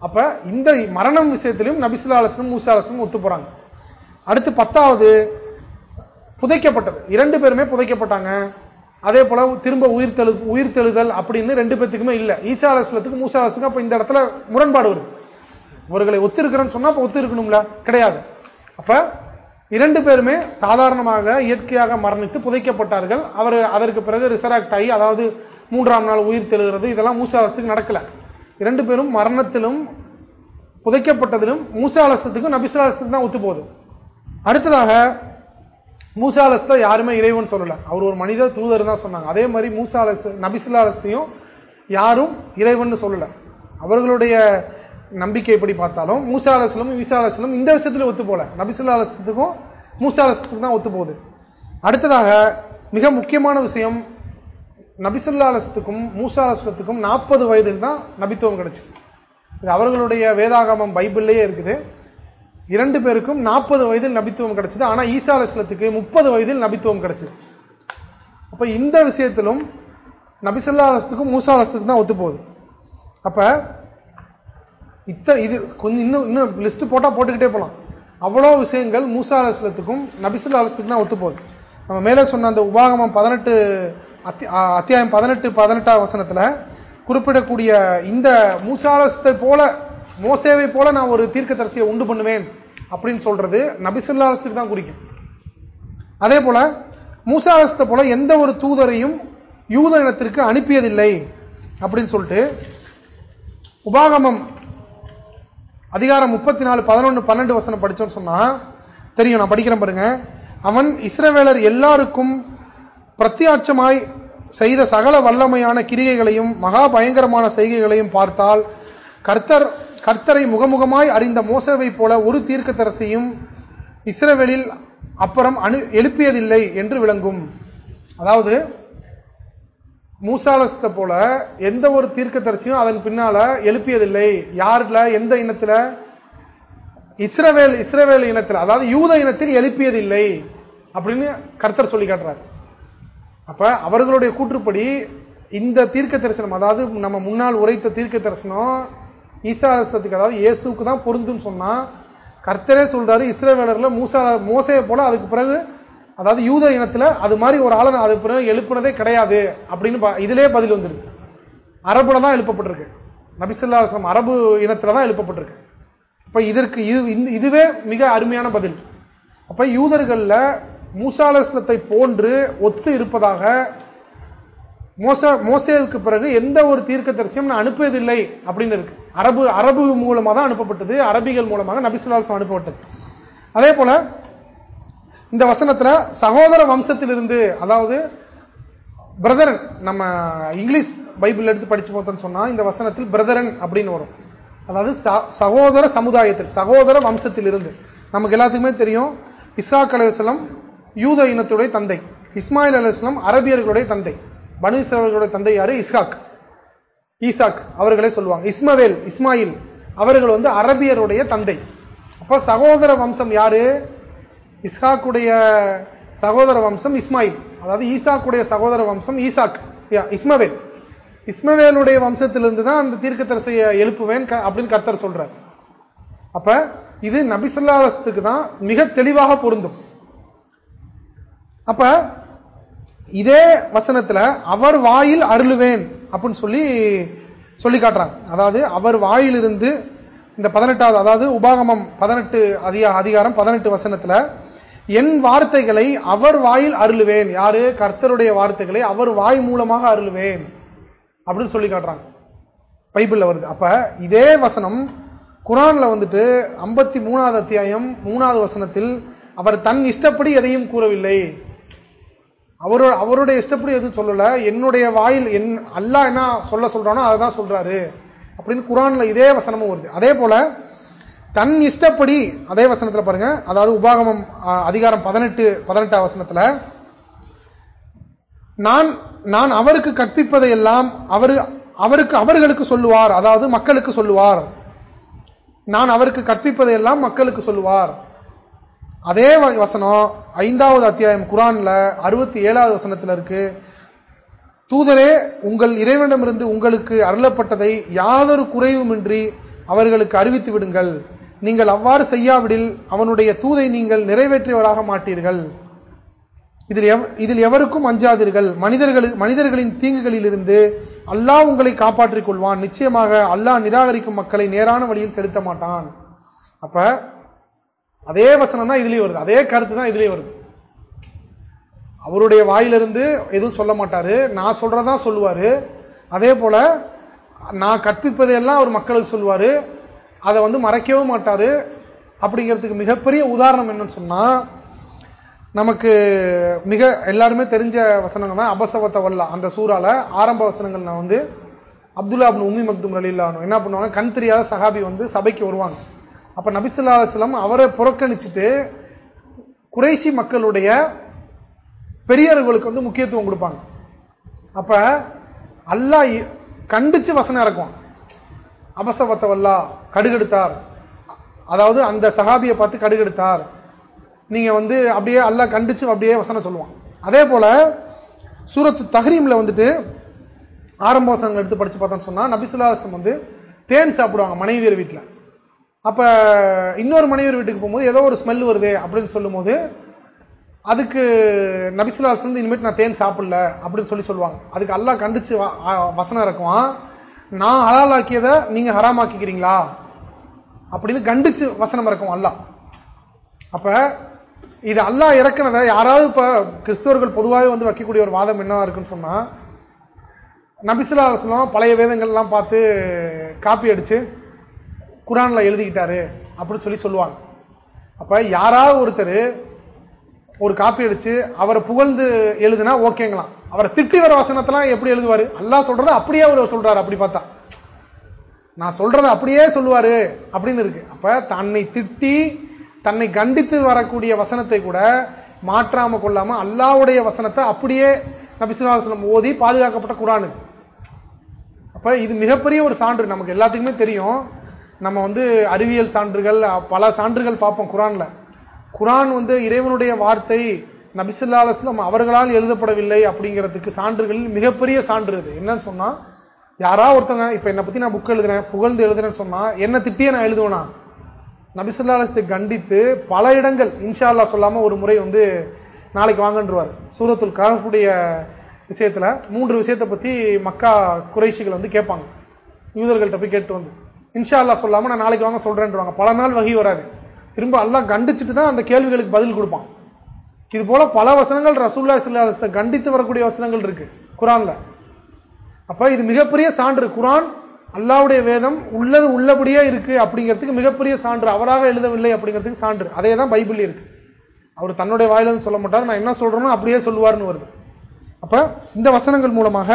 அப்ப இந்த மரணம் விஷயத்திலும் நபிசுல்லா அலசனும் மூசா அலசனும் ஒத்து போறாங்க. அடுத்து பத்தாவது புதைக்கப்பட்டது. இரண்டு பேருமே புதைக்கப்பட்டாங்க. அதே போல திரும்ப உயிர் தெழு உயிர் தெழுதல் அப்படின்னு ரெண்டு பேத்துக்குமே இல்ல. ஈசா அலசலத்துக்கு மூசா அலசத்துக்கு அப்ப இந்த இடத்துல முரண்பாடு வருது. இவர்களை ஒத்து இருக்கிறேன்னு சொன்னா அப்ப ஒத்திருக்கணும்ல? கிடையாது. அப்ப இரண்டு பேருமே சாதாரணமாக இயற்கையாக மரணித்து புதைக்கப்பட்டார்கள். அவர் அதற்கு பிறகு ரிசராக்ட் ஆகி அதாவது மூன்றாம் நாள் உயிர் தெழுகிறது இதெல்லாம் மூசாலசத்துக்கு நடக்கல. இரண்டு பேரும் மரணத்திலும் புதைக்கப்பட்டதிலும் மூசாலசத்துக்கும் அலசத்துக்கும் தான் ஒத்து போகுது அடுத்ததாக மூசா யாருமே இறைவன் சொல்லல. அவர் ஒரு மனித தூதர் தான் சொன்னாங்க. அதே மாதிரி மூசா அலஸ் நபிசுல்லா யாரும் இறைவன் சொல்லல. அவர்களுடைய நம்பிக்கை எப்படி பார்த்தாலும் மூசா விசாலசிலும் ஈசா இந்த விஷயத்துல ஒத்து போல நபிசுல்லா அலசத்துக்கும் மூசா அலசத்துக்கு தான் ஒத்து போகுது. அடுத்ததாக மிக முக்கியமான விஷயம் நபிசுல்லா அலசத்துக்கும் மூசா அலசத்துக்கும் நாற்பது வயதில் தான் நபித்துவம் கிடைச்சு. இது அவர்களுடைய வேதாகமம் பைபிள்லேயே இருக்குது. இரண்டு பேருக்கும் நாற்பது வயதில் நபித்துவம் கிடைச்சது. ஆனா ஈசா அலிஸ்லத்துக்கு முப்பது வயதில் நபித்துவம் கிடைச்சது. அப்ப இந்த விஷயத்திலும் நபிசல்லா அலசத்துக்கும் மூசா அலசத்துக்கும் தான் ஒத்து போகுது அப்ப இத்த இது கொஞ்சம் இன்னும் இன்னும் லிஸ்ட் போட்டா போட்டுக்கிட்டே போலாம். அவ்வளோ விஷயங்கள் மூசா அலுவலத்துக்கும் நபிசுல்லா அலுவலத்துக்கும் தான் ஒத்து போகுது நம்ம மேலே சொன்ன அந்த உபாகமம் பதினெட்டு அத்தியாயம் பதினெட்டு பதினெட்டாம் வசனத்துல குறிப்பிடக்கூடிய இந்த மூசாலசத்தை போல மோசேவை போல நான் ஒரு தீர்க்க தரிசியை உண்டு பண்ணுவேன். அப்படின்னு சொல்றது நபிசுல்லாலத்துக்கு தான் குறிக்கும். அதே போல மூசாலசத்தை போல எந்த ஒரு தூதரையும் யூத இனத்திற்கு அனுப்பியதில்லை அப்படின்னு சொல்லிட்டு உபாகமம் அதிகாரம் முப்பத்தி நாலு பதினொன்று பன்னெண்டு வசனம் படிச்சோன்னு சொன்னா தெரியும் நான் படிக்கிறேன் பாருங்க. அவன் இஸ்ரவேலர் எல்லாருக்கும் பிரத்யாட்சமாய் செய்த சகல வல்லமையான கிரிகைகளையும் மகா பயங்கரமான செய்கைகளையும் பார்த்தால் கர்த்தர் கர்த்தரை முகமுகமாய் அறிந்த மோசவை போல ஒரு தீர்க்க தரசையும் இஸ்ரவேலில் அப்புறம் அணு எழுப்பியதில்லை என்று விளங்கும். அதாவது மூசாலசத்தை போல எந்த ஒரு தீர்க்க தரிசியும் அதன் பின்னால எழுப்பியதில்லை. யாருல? எந்த இனத்துல? இஸ்ரவேல் இஸ்ரவேல் இனத்தில். அதாவது யூத இனத்தில் எழுப்பியதில்லை அப்படின்னு கர்த்தர் சொல்லி காட்டுறாரு. அப்ப அவர்களுடைய கூற்றுப்படி இந்த தீர்க்க தரிசனம் அதாவது நம்ம முன்னால் உரைத்த தீர்க்க தரிசனம் ஈசாலசத்துக்கு அதாவது இயேசுக்கு தான் பொருந்தும் சொன்னா கர்த்தரே சொல்றாரு இஸ்ரேவேலர்ல மூசா மோசையை போல அதுக்கு பிறகு அதாவது யூத இனத்துல அது மாதிரி ஒரு ஆளை அது பிறகு எழுப்புனதே கிடையாது அப்படின்னு இதிலே பதில் வந்துருது அரபுல தான் எழுப்பப்பட்டிருக்கு. நபிசுல்லாஸ்லாம் அரபு இனத்துல தான் எழுப்பப்பட்டிருக்கு. இப்ப இதற்கு இது இதுவே மிக அருமையான பதில். அப்ப யூதர்கள்ல மூசாலஸ்லத்தை போன்று ஒத்து இருப்பதாக மோச மோசேவுக்கு பிறகு எந்த ஒரு தீர்க்க தரிசியம் நான் அனுப்பியதில்லை அப்படின்னு இருக்கு. அரபு அரபு மூலமாக தான் அனுப்பப்பட்டது. அரபிகள் மூலமாக நபிசுல்லாசம் அனுப்பப்பட்டது. அதே போல இந்த வசனத்துல சகோதர வம்சத்திலிருந்து அதாவது பிரதரன் நம்ம இங்கிலீஷ் பைபிள் எடுத்து படிச்சு பார்த்தோம்னு சொன்னா இந்த வசனத்தில் பிரதரன் அப்படின்னு வரும். அதாவது சகோதர சமுதாயத்தில் சகோதர வம்சத்தில் இருந்து நமக்கு எல்லாத்துக்குமே தெரியும் இஸ்ஹாக் அலுவலம் யூத இனத்துடைய தந்தை இஸ்மாயில் அலுவலம் அரபியர்களுடைய தந்தை. பனீஸ்வரர்களுடைய தந்தை யாரு? இஸ்ஹாக். ஈசாக் அவர்களே சொல்லுவாங்க. இஸ்மவேல் இஸ்மாயில் அவர்கள் வந்து அரபியருடைய தந்தை. அப்ப சகோதர வம்சம் யாரு? இஸ்ஹாக்குடைய சகோதர வம்சம் இஸ்மாயில். அதாவது ஈசாக்குடைய சகோதர வம்சம் ஈசாக். இஸ்மவேல். இஸ்மவேலுடைய வம்சத்திலிருந்து தான் அந்த தீர்க்க தரிசையை எழுப்புவேன் அப்படின்னு கர்த்தர் சொல்றார். அப்ப இது நபிசல்லாசத்துக்கு தான் மிக தெளிவாக பொருந்தும். அப்ப இதே வசனத்துல அவர் வாயில் அருளுவேன் அப்படின்னு சொல்லி சொல்லி காட்டுறாங்க. அதாவது அவர் வாயிலிருந்து இந்த பதினெட்டாவது அதாவது உபாகமம் பதினெட்டு அதிக அதிகாரம் பதினெட்டு வசனத்துல என் வார்த்தைகளை அவர் வாயில் அருளுவேன். யாரு? கர்த்தருடைய வார்த்தைகளை அவர் வாய் மூலமாக அருளுவேன் அப்படின்னு சொல்லி காட்டுறாங்க. பைபிள்ல வருது. அப்ப இதே வசனம் குரான்ல வந்துட்டு ஐம்பத்தி மூணாவது அத்தியாயம் மூணாவது வசனத்தில் அவர் தன் இஷ்டப்படி எதையும் கூறவில்லை. அவரோட அவருடைய இஷ்டப்படி எதுவும் சொல்லல. என்னுடைய வாயில் என் அல்லா என்ன சொல்ல சொல்றானோ அதுதான் சொல்றாரு. அப்படின்னு குரான்ல இதே வசனமும் வருது. அதே போல தன் இஷ்டப்படி அதே வசனத்துல பாருங்க அதாவது உபாகமம் அதிகாரம் பதினெட்டு பதினெட்டாம் வசனத்துல நான் நான் அவருக்கு கற்பிப்பதை எல்லாம் அவரு அவருக்கு அவர்களுக்கு சொல்லுவார். அதாவது மக்களுக்கு சொல்லுவார். நான் அவருக்கு கற்பிப்பதை எல்லாம் மக்களுக்கு சொல்லுவார். அதே வசனம் ஐந்தாவது அத்தியாயம் குரான்ல அறுபத்தி ஏழாவது வசனத்துல இருக்கு. தூதரே உங்கள் இறைவனிடமிருந்து உங்களுக்கு அருளப்பட்டதை யாதொரு குறைவுமின்றி அவர்களுக்கு அறிவித்து விடுங்கள். நீங்கள் அவ்வாறு செய்யாவிடில் அவனுடைய தூதை நீங்கள் நிறைவேற்றியவராக மாட்டீர்கள். இதில் இதில் எவருக்கும் அஞ்சாதீர்கள். மனிதர்கள் மனிதர்களின் தீங்குகளில் இருந்து அல்லாஹ் உங்களை காப்பாற்றிக் கொள்வான். நிச்சயமாக அல்லாஹ் நிராகரிக்கும் மக்களை நேரான வழியில் செலுத்த மாட்டான். அப்ப அதே வசனம் தான் இதுலயும் வருது. அதே கருத்து தான் இதுலயும் வருது. அவருடைய வாயிலிருந்து எதுவும் சொல்ல மாட்டாரு. நான் சொல்றதான் சொல்லுவாரு. அதே போல நான் கற்பிப்பதையெல்லாம் அவர் மக்களுக்கு சொல்லுவாரு. அதை வந்து மறைக்கவும் மாட்டாரு. அப்படிங்கிறதுக்கு மிகப்பெரிய உதாரணம் என்னன்னு சொன்னா நமக்கு மிக எல்லாருமே தெரிஞ்ச வசனங்கள் தான் அபசவத்த வல்லா. அந்த சூறால ஆரம்ப வசனங்கள் நான் வந்து அப்துல்லா அப்னு உமி மக்தும் ரலில்லானு என்ன பண்ணுவாங்க? கண் தெரியாத சஹாபி வந்து சபைக்கு வருவாங்க. அப்ப நபிசுல்லா அவரை புறக்கணிச்சுட்டு குறைசி மக்களுடைய பெரியவர்களுக்கு வந்து முக்கியத்துவம் கொடுப்பாங்க. அப்ப அல்லாஹ் கண்டிச்சு வசனம் இறக்குவான். அபசவத்தவல்லா கடுகெடுத்தார். அதாவது அந்த சஹாபியை பார்த்து கடுகெடுத்தார். நீங்க வந்து அப்படியே அல்லாஹ் கண்டிச்சு அப்படியே வசனம் சொல்லுவான். அதே போல சூரத்து தஹரீம்ல வந்துட்டு ஆரம்ப வசனங்கள் எடுத்து படிச்சு பார்த்தோம்னு சொன்னா நபிசுல்லாசம் வந்து தேன் சாப்பிடுவாங்க மனைவியர் வீட்டில் அப்ப இன்னொரு மனைவர் வீட்டுக்கு போகும்போது ஏதோ ஒரு ஸ்மெல் வருது அப்படின்னு சொல்லும் போது அதுக்கு நபிசுல்லாஸ் வந்து இனிமேட்டு நான் தேன் சாப்பிடல அப்படின்னு சொல்லி சொல்லுவாங்க. அதுக்கு அல்லா கண்டிச்சு வசனம் இருக்குவான் நான் ஹலாலாக்கியதை நீங்க ஹராமாக்கிக்கிறீங்களா? அப்படின்னு கண்டிச்சு வசனம் இருக்கும் அல்லா அப்ப இது அல்லா இறக்குனதை யாராவது இப்ப கிறிஸ்தவர்கள் பொதுவாகவே வந்து வைக்கக்கூடிய ஒரு வாதம் என்னவா இருக்குன்னு சொன்னா நபிசுல்லா பழைய வேதங்கள்லாம் பார்த்து காப்பி அடிச்சு குரான்ல எழுதிக்கிட்டாரு அப்படின்னு சொல்லி சொல்லுவாங்க. அப்ப யாராவது ஒருத்தர் ஒரு காப்பி அடிச்சு அவரை புகழ்ந்து எழுதுனா ஓகேங்களாம். அவரை திட்டி வர வசனத்தெல்லாம் எப்படி எழுதுவாரு? அல்லா சொல்றது அப்படியே அவர் சொல்றாரு அப்படி பார்த்தா. நான் சொல்றதை அப்படியே சொல்லுவாரு அப்படின்னு இருக்கு. அப்ப தன்னை திட்டி தன்னை கண்டித்து வரக்கூடிய வசனத்தை கூட மாற்றாம கொள்ளாம அல்லாவுடைய வசனத்தை அப்படியே நபிசுல்லாஸ்லம் ஓதி பாதுகாக்கப்பட்ட குரானு. அப்ப இது மிகப்பெரிய ஒரு சான்று. நமக்கு எல்லாத்துக்குமே தெரியும். நம்ம வந்து அறிவியல் சான்றுகள் பல சான்றுகள் பார்ப்போம் குரான்ல. குரான் வந்து இறைவனுடைய வார்த்தை நபிசுல்லா அலுவலம் அவர்களால் எழுதப்படவில்லை அப்படிங்கிறதுக்கு சான்றுகளில் மிகப்பெரிய சான்று இது. என்னன்னு சொன்னா யாரா ஒருத்தவங்க இப்ப என்னை பத்தி நான் புக் எழுதுறேன் புகழ்ந்து எழுதுறேன்னு சொன்னா என்ன திட்டியே நான் எழுதுவேனா? நபிசுல்லா அலுவலத்தை கண்டித்து பல இடங்கள் இன்ஷா அல்லா சொல்லாம ஒரு முறை வந்து நாளைக்கு வாங்கன்றுவார். சூரத்துல் கஹஃபுடைய விஷயத்துல மூன்று விஷயத்தை பத்தி மக்கா குறைசிகள் வந்து கேட்பாங்க. யூதர்கள்ட்ட போய் கேட்டு வந்து. இன்ஷா அல்லா சொல்லாம நான் நாளைக்கு வாங்க சொல்றேன்றாங்க பல நாள் வகை வராது. திரும்ப எல்லாம் கண்டிச்சுட்டு தான் அந்த கேள்விகளுக்கு பதில் கொடுப்பான். இது போல பல வசனங்கள் ரசூல்லா சில்லாசத்தை கண்டித்து வரக்கூடிய வசனங்கள் இருக்கு குரான்ல. அப்ப இது மிகப்பெரிய சான்று. குரான் அல்லாவுடைய வேதம் உள்ளது உள்ளபடியே இருக்கு அப்படிங்கிறதுக்கு மிகப்பெரிய சான்று. அவராக எழுதவில்லை அப்படிங்கிறதுக்கு சான்று. அதே தான் பைபிள் இருக்கு. அவர் தன்னுடைய வாயிலிருந்து சொல்ல மாட்டார். நான் என்ன சொல்றேனோ அப்படியே சொல்லுவார்னு வருது. அப்ப இந்த வசனங்கள் மூலமாக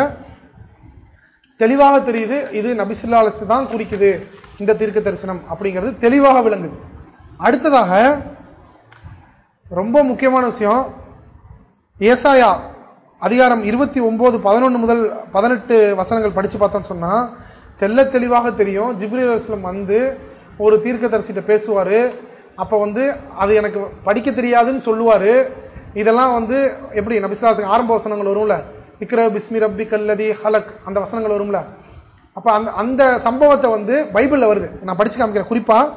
தெளிவாக தெரியுது இது நபிசுல்லா தான் குறிக்குது இந்த தீர்க்க தரிசனம் அப்படிங்கிறது தெளிவாக விளங்குது. அடுத்ததாக ரொம்ப முக்கியமான விஷயம் ஏசாயா அதிகாரம் இருபத்தி ஒன்பது பதினொன்று முதல் பதினெட்டு வசனங்கள் படிச்சு பார்த்தோம்னு சொன்னா தெல்ல தெளிவாக தெரியும். ஜிப்ரி அலுவலம் வந்து ஒரு தீர்க்க தரிசிட்ட பேசுவாரு. அப்ப வந்து அது எனக்கு படிக்க தெரியாதுன்னு சொல்லுவாரு. இதெல்லாம் வந்து எப்படி நபிசுலாத்துக்கு ஆரம்ப வசனங்கள் வரும்ல? இக்ர பிஸ்மி ரப்பி கல்லதி ஹலக். அந்த வசனங்கள் வரும்ல. அப்ப அந்த அந்த சம்பவத்தை வந்து பைபிள்ல வருது. நான் படிச்சு காமிக்கிறேன். குறிப்பா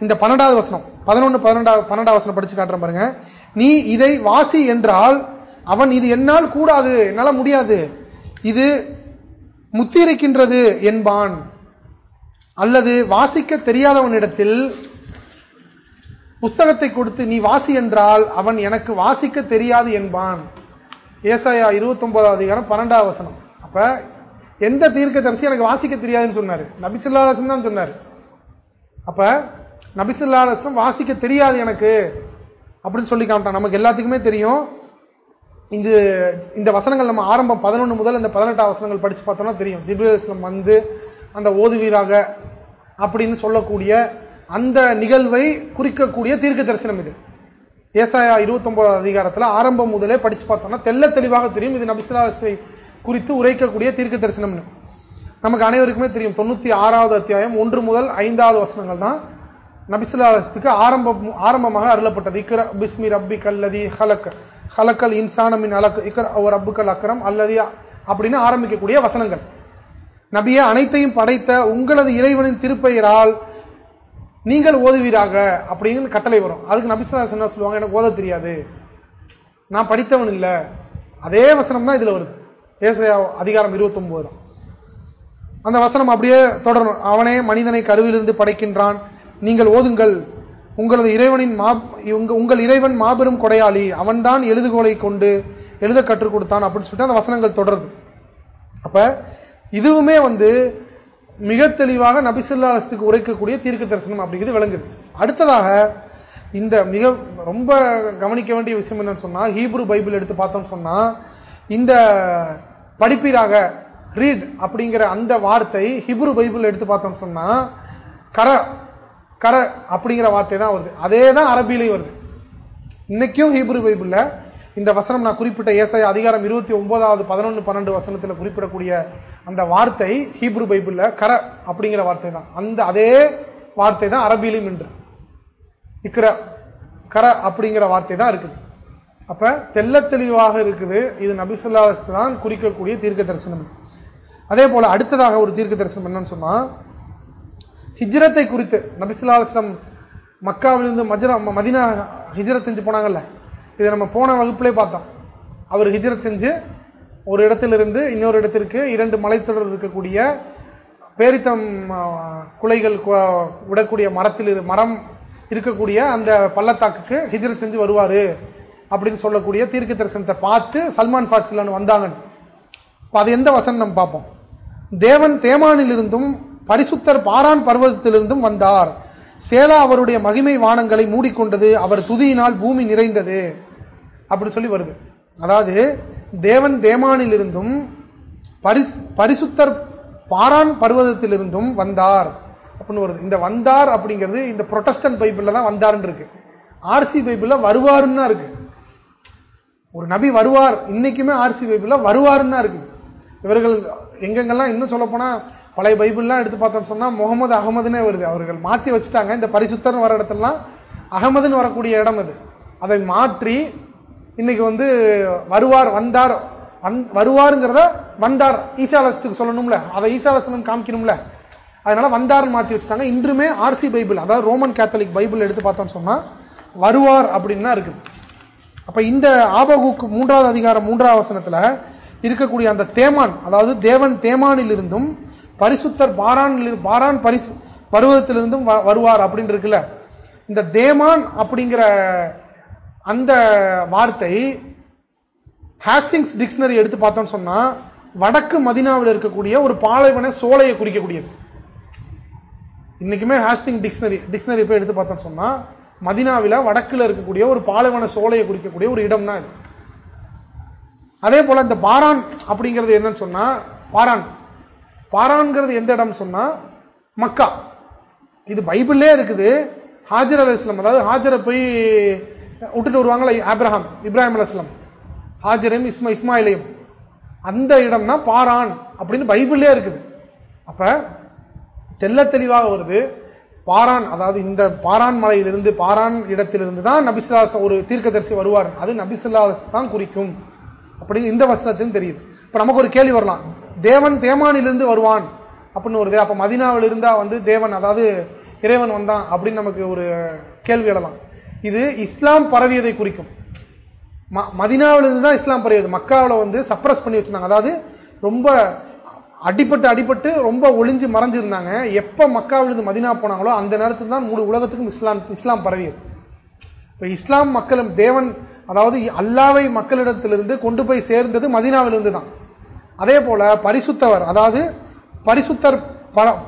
இந்த பன்னெண்டாவது வசனம். பதினொன்னு பன்னெண்டாவது பன்னெண்டாவது வசனம் படிச்சு காட்டுறேன் பாருங்க. நீ இதை வாசி என்றால் அவன் இது என்னால் கூடாது என்னால முடியாது. இது முத்திரைக்கின்றது என்பான். அல்லது வாசிக்க தெரியாதவனிடத்தில் புஸ்தகத்தை கொடுத்து நீ வாசி என்றால் அவன் எனக்கு வாசிக்க தெரியாது என்பான். ஏசாயா இருபத்தி அதிகாரம் பன்னெண்டாவது வசனம். அப்ப எந்த தீர்க்க தரிசி எனக்கு வாசிக்க தெரியாதுன்னு சொன்னாரு. நபிசுல்லாசன் தான் சொன்னாரு. அப்ப நபிசுல்லாஸ்லம் வாசிக்க தெரியாது எனக்கு அப்படின்னு சொல்லி காமிட்டான். நமக்கு எல்லாத்துக்குமே தெரியும். இந்த இந்த வசனங்கள் நம்ம ஆரம்பம் பதினொன்று முதல் இந்த பதினெட்டாம் வசனங்கள் படிச்சு பார்த்தோம்னா தெரியும். ஜிப்ரேல் வந்து அந்த ஓதுவீராக அப்படின்னு சொல்லக்கூடிய அந்த நிகழ்வை குறிக்கக்கூடிய தீர்க்க தரிசனம் இது. ஏசாயா இருபத்தி அதிகாரத்துல ஆரம்பம் முதலே படிச்சு பார்த்தோம்னா தெல்ல தெளிவாக தெரியும். இது நபிசுலாஸ்திரை குறித்து உரைக்கக்கூடிய தீர்க்க தரிசனம்னு நமக்கு அனைவருக்குமே தெரியும். தொண்ணூத்தி ஆறாவது அத்தியாயம் ஒன்று முதல் ஐந்தாவது வசனங்கள் தான் நபிசுல்லாஸ்துக்கு ஆரம்பம் ஆரம்பமாக அருளப்பட்டது. இக்கர பிஸ்மி ரப்பி கல்லதி ஹலக் ஹலக்கல் இன்சானமின் அலக் இக்கர் அவர் அப்புக்கல் அக்கரம் அல்லது அப்படின்னு ஆரம்பிக்கக்கூடிய வசனங்கள். நபிய அனைத்தையும் படைத்த உங்களது இறைவனின் திருப்பெயரால் நீங்கள் ஓதுவீராக அப்படின்னு கட்டளை வரும். அதுக்கு நபிசுல்லா என்ன சொல்லுவாங்க? எனக்கு ஓத தெரியாது. நான் படித்தவன் இல்லை. அதே வசனம் தான் இதுல வருது. ஏசையா அதிகாரம் இருபத்தி ஒன்பது தான். அந்த வசனம் அப்படியே தொடரணும். அவனே மனிதனை கருவிலிருந்து படைக்கின்றான். நீங்கள் ஓதுங்கள். உங்களது இறைவனின் மா உங்கள் இறைவன் மாபெரும் கொடையாளி. அவன்தான் எழுதுகோலை கொண்டு எழுத கற்றுக் கொடுத்தான் அப்படின்னு சொல்லிட்டு அந்த வசனங்கள் தொடருது. அப்ப இதுவுமே வந்து மிக தெளிவாக நபிசுல்லாஸ்துக்கு உரைக்கக்கூடிய தீர்க்க தரிசனம் அப்படிங்கிறது விளங்குது. அடுத்ததாக இந்த மிக ரொம்ப கவனிக்க வேண்டிய விஷயம் என்னன்னு சொன்னா ஹீப்ரு பைபிள் எடுத்து பார்த்தோம்னு சொன்னா இந்த படிப்பீராக ரீட் அப்படிங்கிற அந்த வார்த்தை ஹிப்ரு பைபிள் எடுத்து பார்த்தோம்னு சொன்னா கர கர அப்படிங்கிற வார்த்தை தான் வருது. அதே தான் அரபிலையும் வருது. இன்னைக்கும் ஹீப்ரு பைபிள்ல இந்த வசனம் நான் குறிப்பிட்ட ஏசாய அதிகாரம் இருபத்தி ஒன்பதாவது பதினொன்று பன்னெண்டு வசனத்துல குறிப்பிடக்கூடிய அந்த வார்த்தை ஹீப்ரு பைபிள்ல கர அப்படிங்கிற வார்த்தை தான். அந்த அதே வார்த்தை தான் அரபியிலும் என்று இக்கிற கர அப்படிங்கிற வார்த்தை தான் இருக்குது. அப்ப தெல்ல தெளிவாக இருக்குது. இது நபிசுல்லாஸ் தான் குறிக்கக்கூடிய தீர்க்க தரிசனம். அதே போல அடுத்ததாக ஒரு தீர்க்க தரிசனம் என்னன்னு சொன்னா ஹிஜ்ரத்தை குறித்து நபிசுல்லா அலுவலம் மக்காவிலிருந்து மஜ்ரா மதினா ஹிஜ்ரத் செஞ்சு போனாங்கல்ல. இதை நம்ம போன வகுப்புலே பார்த்தோம். அவர் ஹிஜரத் செஞ்சு ஒரு இடத்திலிருந்து இன்னொரு இடத்திற்கு இரண்டு மலைத்தொடர் இருக்கக்கூடிய பேரித்தம் குலைகள் விடக்கூடிய மரத்தில் மரம் இருக்கக்கூடிய அந்த பள்ளத்தாக்குக்கு ஹிஜரத் செஞ்சு வருவாரு அப்படின்னு சொல்லக்கூடிய தீர்க்க தரிசனத்தை பார்த்து சல்மான் ஃபார்சிலான் வந்தாங்க அது எந்த வசனம் நம்ம பார்ப்போம்? தேவன் தேமானிலிருந்தும் பரிசுத்தர் பாரான் பர்வதத்திலிருந்தும் வந்தார். சேலா அவருடைய மகிமை வானங்களை மூடிக்கொண்டது அவர் துதியினால் பூமி நிறைந்தது. அப்படி சொல்லி வருது. அதாவது தேவன் தேமானிலிருந்தும் பரிசுத்தர் பாரான் பர்வதத்திலிருந்தும் வந்தார் அப்படின்னு வருது. இந்த வந்தார் அப்படிங்கிறது இந்த புரொட்டஸ்டன்ட் பைபிள்ல தான் வந்தார்ன்னு இருக்கு. ஆர்சி பைபிள்ல வருவாருன்னு தான் இருக்கு. ஒரு நபி வருவார் இன்னைக்குமே ஆர்சி பைபிள்ல வருவாருன்னு தான் இருக்குது இவர்கள் எங்கெங்கெல்லாம் இன்னும் சொல்ல போனா பழைய பைபிள்லாம் எடுத்து பார்த்தோம்னு சொன்னா முகமது அகமதுனே வருது. அவர்கள் மாத்தி வச்சுட்டாங்க. இந்த பரிசுத்தர் வர இடத்துலாம் அகமதுன்னு வரக்கூடிய இடம் அது. அதை மாற்றி இன்னைக்கு வந்து வருவார் வந்தார். வருவாருங்கிறத வந்தார். ஈசாலசத்துக்கு சொல்லணும்ல. அதை ஈசாலசனம் காமிக்கணும்ல. அதனால வந்தார்னு மாத்தி வச்சுட்டாங்க. இன்றுமே ஆர்சி பைபிள் அதாவது ரோமன் கேத்தலிக் பைபிள் எடுத்து பார்த்தோம்னு சொன்னா வருவார் அப்படின்னு தான் இருக்குது. அப்ப இந்த ஆபகுக்கு மூன்றாவது அதிகாரம் மூன்றாவது வசனத்துல இருக்கக்கூடிய அந்த தேமான் அதாவது தேவன் தேமானில் இருந்தும் பரிசுத்தர் பாரான் பாரான் பரிசு பருவத்திலிருந்தும் வருவார் அப்படின்னு இருக்குல்ல. இந்த தேமான் அப்படிங்கிற அந்த வார்த்தை ஹாஸ்டிங்ஸ் டிக்ஷனரி எடுத்து பார்த்தோம்னு சொன்னா வடக்கு மதினாவில் இருக்கக்கூடிய ஒரு பாலைவன சோலையை குறிக்கக்கூடியது. இன்னைக்குமே ஹாஸ்டிங் டிக்ஷனரி டிக்ஷனரி போய் எடுத்து பார்த்தோம்னு சொன்னா மதினாவில வடக்குல இருக்கக்கூடிய ஒரு பாலைவன சோலையை குறிக்கக்கூடிய ஒரு இடம் தான் இது. அதே போல இந்த பாரான் அப்படிங்கிறது என்னன்னு சொன்னா பாரான். பாரான்ங்கிறது எந்த இடம் சொன்னா மக்கா. இது பைபிள்லே இருக்குது. ஹாஜர் அலி இஸ்லாம் அதாவது ஹாஜரை போய் விட்டுட்டு வருவாங்களே? ஆப்ரஹாம் இப்ராஹிம் அலுவலாம் ஹாஜரையும் இஸ்மா இஸ்மாயிலையும். அந்த இடம் தான் பாரான் அப்படின்னு பைபிள்லே இருக்குது. அப்ப தெல்ல தெளிவாக வருது பாரான் அதாவது இந்த பாரான் மலையிலிருந்து பாரான் இடத்திலிருந்து தான் நபிசுல்லா ஒரு தீர்க்கதரிசி வருவார். அது நபிசுல்லா தான் குறிக்கும். அப்படி இந்த வசனத்தையும் தெரியுது. இப்ப நமக்கு ஒரு கேள்வி வரலாம். தேவன் தேமானிலிருந்து வருவான் அப்படின்னு வருது அப்ப மதினாவில் இருந்தா வந்து தேவன் அதாவது இறைவன் வந்தான் அப்படின்னு நமக்கு ஒரு கேள்வி எழலாம். இது இஸ்லாம் பரவியதை குறிக்கும். மதினாவிலிருந்து தான் இஸ்லாம் பரவியது. மக்காவில் வந்து சப்ரஸ் பண்ணி வச்சிருந்தாங்க. அதாவது ரொம்ப அடிப்பட்டு அடிப்பட்டு ரொம்ப ஒளிஞ்சு மறைஞ்சிருந்தாங்க. எப்ப மக்காவிலிருந்து மதினா போனாங்களோ அந்த நேரத்தில் தான் முழு உலகத்துக்கும் இஸ்லாம் இஸ்லாம் பரவியது. இப்ப இஸ்லாம் மக்களும் தேவன் அதாவது அல்லாவை மக்களிடத்திலிருந்து கொண்டு போய் சேர்ந்தது மதினாவிலிருந்து தான் அதே போல பரிசுத்தவர் அதாவது பரிசுத்தர்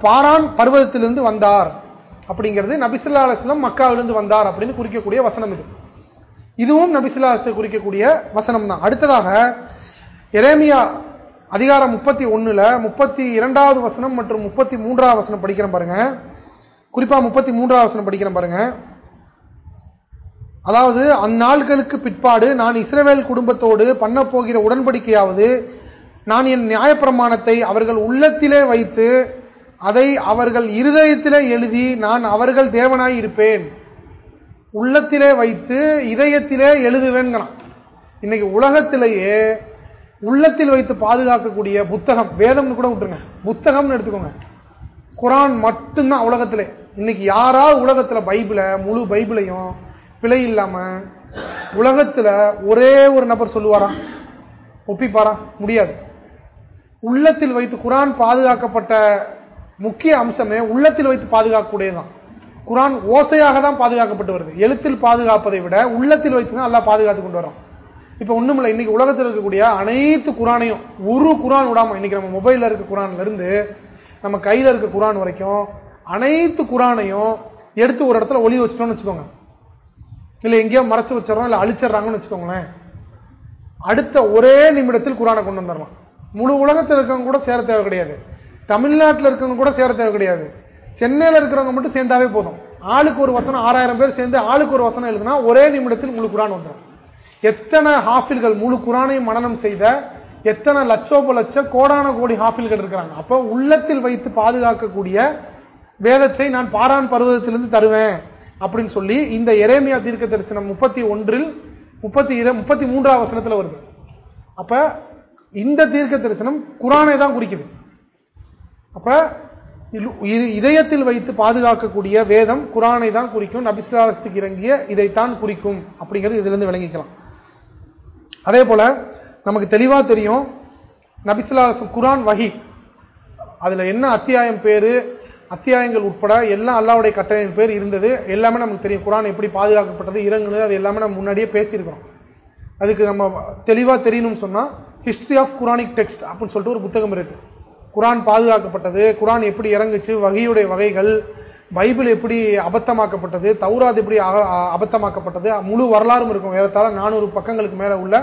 பாரான் பருவத்திலிருந்து வந்தார். அப்படிங்கிறது நபிசுல்லா அலுவலம் மக்காவிலிருந்து வந்தார் அப்படின்னு குறிக்கக்கூடிய வசனம் இது. இதுவும் நபிசுல்லா குறிக்கக்கூடிய வசனம் தான். அடுத்ததாக எரேமியா அதிகாரம் முப்பத்தி ஒண்ணுல முப்பத்தி இரண்டாவது வசனம் மற்றும் முப்பத்தி மூன்றாவது வசனம் படிக்கிறேன் பாருங்க. குறிப்பா முப்பத்தி மூன்றாவது வசனம் படிக்கிறேன் பாருங்க. அதாவது அந்நாள்களுக்கு பிற்பாடு நான் இஸ்ரேவேல் குடும்பத்தோடு பண்ண போகிற உடன்படிக்கையாவது நான் என் நியாயப்பிரமாணத்தை அவர்கள் உள்ளத்திலே வைத்து அதை அவர்கள் இருதயத்திலே எழுதி நான் அவர்கள் தேவனாய் இருப்பேன். உள்ளத்திலே வைத்து இதயத்திலே எழுதுவேன்கிறான். இன்னைக்கு உலகத்திலேயே உள்ளத்தில் வைத்து பாதுகாக்கக்கூடிய புத்தகம் வேதம்னு கூட விட்டுருங்க. புத்தகம்னு எடுத்துக்கோங்க. குரான் மட்டும்தான் உலகத்திலே. இன்னைக்கு யாராவது உலகத்துல பைபிளை முழு பைபிளையும் பிழை இல்லாம உலகத்துல ஒரே ஒரு நபர் சொல்லுவாரா? ஒப்பிப்பாரா? முடியாது. உள்ளத்தில் வைத்து குரான் பாதுகாக்கப்பட்ட முக்கிய அம்சமே உள்ளத்தில் வைத்து பாதுகாக்கக்கூடியதுதான். குரான் ஓசையாக தான் பாதுகாக்கப்பட்டு வருது. எழுத்தில் பாதுகாப்பதை விட உள்ளத்தில் வைத்து தான் எல்லாம் பாதுகாத்து கொண்டு வரோம் இப்ப ஒண்ணுமில்ல இன்னைக்கு உலகத்தில் இருக்கக்கூடிய அனைத்து குரானையும் ஒரு குரான் விடாம இன்னைக்கு நம்ம மொபைல்ல இருக்க குரான்ல இருந்து நம்ம கையில இருக்க குரான் வரைக்கும் அனைத்து குரானையும் எடுத்து ஒரு இடத்துல ஒளி வச்சிட்டோம்னு வச்சுக்கோங்க. இல்ல எங்கேயோ மறைச்சு வச்சிடறோம் இல்ல அழிச்சிடறாங்கன்னு வச்சுக்கோங்களேன். அடுத்த ஒரே நிமிடத்தில் குரானை கொண்டு வந்துடலாம். முழு உலகத்தில் இருக்கவங்க கூட சேர தேவை கிடையாது. தமிழ்நாட்டில் இருக்கிறவங்க கூட சேர தேவை கிடையாது. சென்னையில் இருக்கிறவங்க மட்டும் சேர்ந்தாவே போதும். ஆளுக்கு ஒரு வசனம் ஆறாயிரம் பேர் சேர்ந்து ஆளுக்கு ஒரு வசனம் எழுதுனா ஒரே நிமிடத்தில் முழு குரான் வந்துடும் எத்தனை ஹாஃபில்கள் முழு குரானையும் மனநம் செய்த எத்தனை லட்சோப லட்ச கோடான கோடி ஹாஃபில்கள் இருக்கிறாங்க. அப்போ உள்ளத்தில் வைத்து பாதுகாக்கக்கூடிய வேதத்தை நான் பாரான் பருவதத்திலிருந்து தருவேன் அப்படின்னு சொல்லி இந்த எரேமியா தீர்க்க தரிசனம் முப்பத்தி ஒன்றில் முப்பத்தி முப்பத்தி மூன்றாம் வசனத்தில் வருது. அப்ப இந்த தீர்க்க தரிசனம் குரானை தான் குறிக்குது. அப்ப இதயத்தில் வைத்து பாதுகாக்கக்கூடிய வேதம் குரானை தான் குறிக்கும். நபிசுலாலத்துக்கு இறங்கிய இதைத்தான் குறிக்கும் அப்படிங்கிறது இதுல இருந்து விளங்கிக்கலாம். அதே போல நமக்கு தெளிவா தெரியும் நபிசுலாலசம் குரான் வகி அதுல என்ன அத்தியாயம் பேரு அத்தியாயங்கள் உட்பட எல்லாம் அல்லாவுடைய கட்டளையின் பேர் இருந்தது. எல்லாமே நமக்கு தெரியும். குரான் எப்படி பாதுகாக்கப்பட்டது இறங்குனது அது எல்லாமே நம்ம முன்னாடியே பேசியிருக்கிறோம். அதுக்கு நம்ம தெளிவா தெரியணும்னு சொன்னா ஹிஸ்டரி ஆஃப் குரானிக் டெக்ஸ்ட் அப்படின்னு சொல்லிட்டு ஒரு புத்தகம் இருக்கு. குரான் பாதுகாக்கப்பட்டது குரான் எப்படி இறங்குச்சு வகையுடைய வகைகள் பைபிள் எப்படி அபத்தமாக்கப்பட்டது தௌராத் எப்படி அபத்தமாக்கப்பட்டது முழு வரலாறும் இருக்கும். ஏறத்தாழ நானூறு பக்கங்களுக்கு மேல உள்ள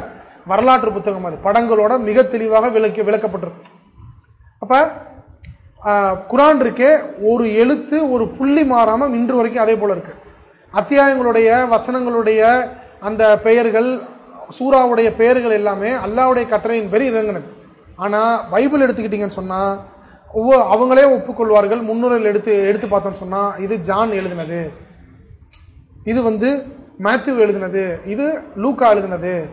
வரலாற்று புத்தகம் அது. படங்களோட மிக தெளிவாக விளக்கி விளக்கப்பட்டிருக்கும். அப்ப குரான் இருக்கே ஒரு எழுத்து ஒரு புள்ளி மாறாம இன்று வரைக்கும் அதே போல இருக்கு. அத்தியாயங்களுடைய வசனங்களுடைய அந்த பெயர்கள் சூறாவுடைய பெயர்கள் எல்லாமே அல்லாவுடைய கட்டளையின் பேர் இறங்கினது. ஆனா பைபிள் எடுத்துக்கிட்டீங்கன்னு சொன்னா அவங்களே ஒப்புக்கொள்வார்கள் முன்னுரையில் எடுத்து எடுத்து பார்த்தோம்னு சொன்னா இது ஜான் எழுதினது. இது வந்து மேத்யூ எழுதினது. இது லூக்கா எழுதினது.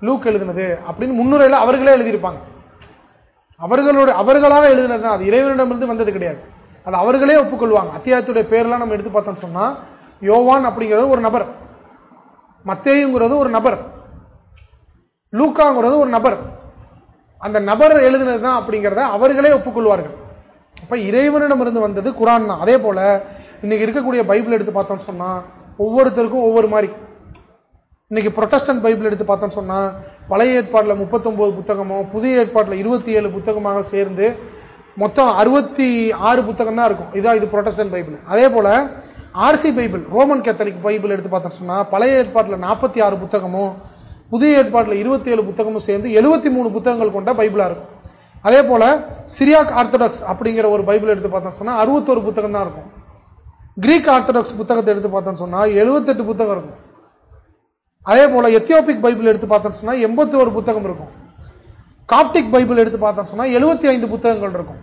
லூக் எழுதினது அப்படின்னு முன்னுரையில் அவர்களே எழுதியிருப்பாங்க. அவர்களோட அவர்களாக எழுதினது தான். அது இறைவனிடமிருந்து வந்தது கிடையாது. அது அவர்களே ஒப்புக்கொள்வாங்க. அத்தியாயத்துடைய பேர்லாம் நம்ம எடுத்து பார்த்தோம்னு சொன்னா யோவான் அப்படிங்கிறது ஒரு நபர். மத்தேயுங்கிறது ஒரு நபர். லூக்காங்கிறது ஒரு நபர். அந்த நபர் எழுதினது தான் அப்படிங்கிறத அவர்களே ஒப்புக்கொள்வார்கள். அப்ப இறைவனிடமிருந்து வந்தது குரான் தான். அதே போல இன்னைக்கு இருக்கக்கூடிய பைபிள் எடுத்து பார்த்தோம்னு சொன்னா ஒவ்வொருத்தருக்கும் ஒவ்வொரு மாதிரி. இன்னைக்கு புரொட்டஸ்டன் பைபிள் எடுத்து பார்த்தோம்னு சொன்னா பழைய ஏற்பாட்டில் முப்பத்தொன்பது புத்தகமும் புதிய ஏற்பாட்டில் இருபத்தி ஏழு புத்தகமாக சேர்ந்து மொத்தம் அறுபத்தி ஆறு புத்தகம் தான் இருக்கும். இதான் இது புரொட்டஸ்டன் பைபிள். அதே போல RC Bible Roman Catholic Bible எடுத்து பார்த்தோம்னு சொன்னா பழைய ஏற்பாட்டில் நாற்பத்தி ஆறு புத்தகமும் புதிய ஏற்பாட்டில் இருபத்தி ஏழு புத்தகமும் சேர்ந்து எழுபத்தி மூணு புத்தகங்கள் கொண்ட பைபிளா இருக்கும். அதே போல சிரியாக் ஆர்த்தடாக்ஸ் அப்படிங்கிற ஒரு பைபிள் எடுத்து பார்த்தோம் சொன்னா அறுபத்தோரு புத்தகம் தான் இருக்கும். கிரீக் ஆர்த்தடாக்ஸ் புத்தகத்தை எடுத்து பார்த்தோம் சொன்னா எழுபத்தெட்டு புத்தகம் இருக்கும். அதே போல எத்தியோபிக் பைபிள் எடுத்து பார்த்தோம் சொன்னா எண்பத்தி ஒரு புத்தகம் இருக்கும். காப்டிக் பைபிள் எடுத்து பார்த்தோம் சொன்னா எழுபத்தி ஐந்து புத்தகங்கள் இருக்கும்.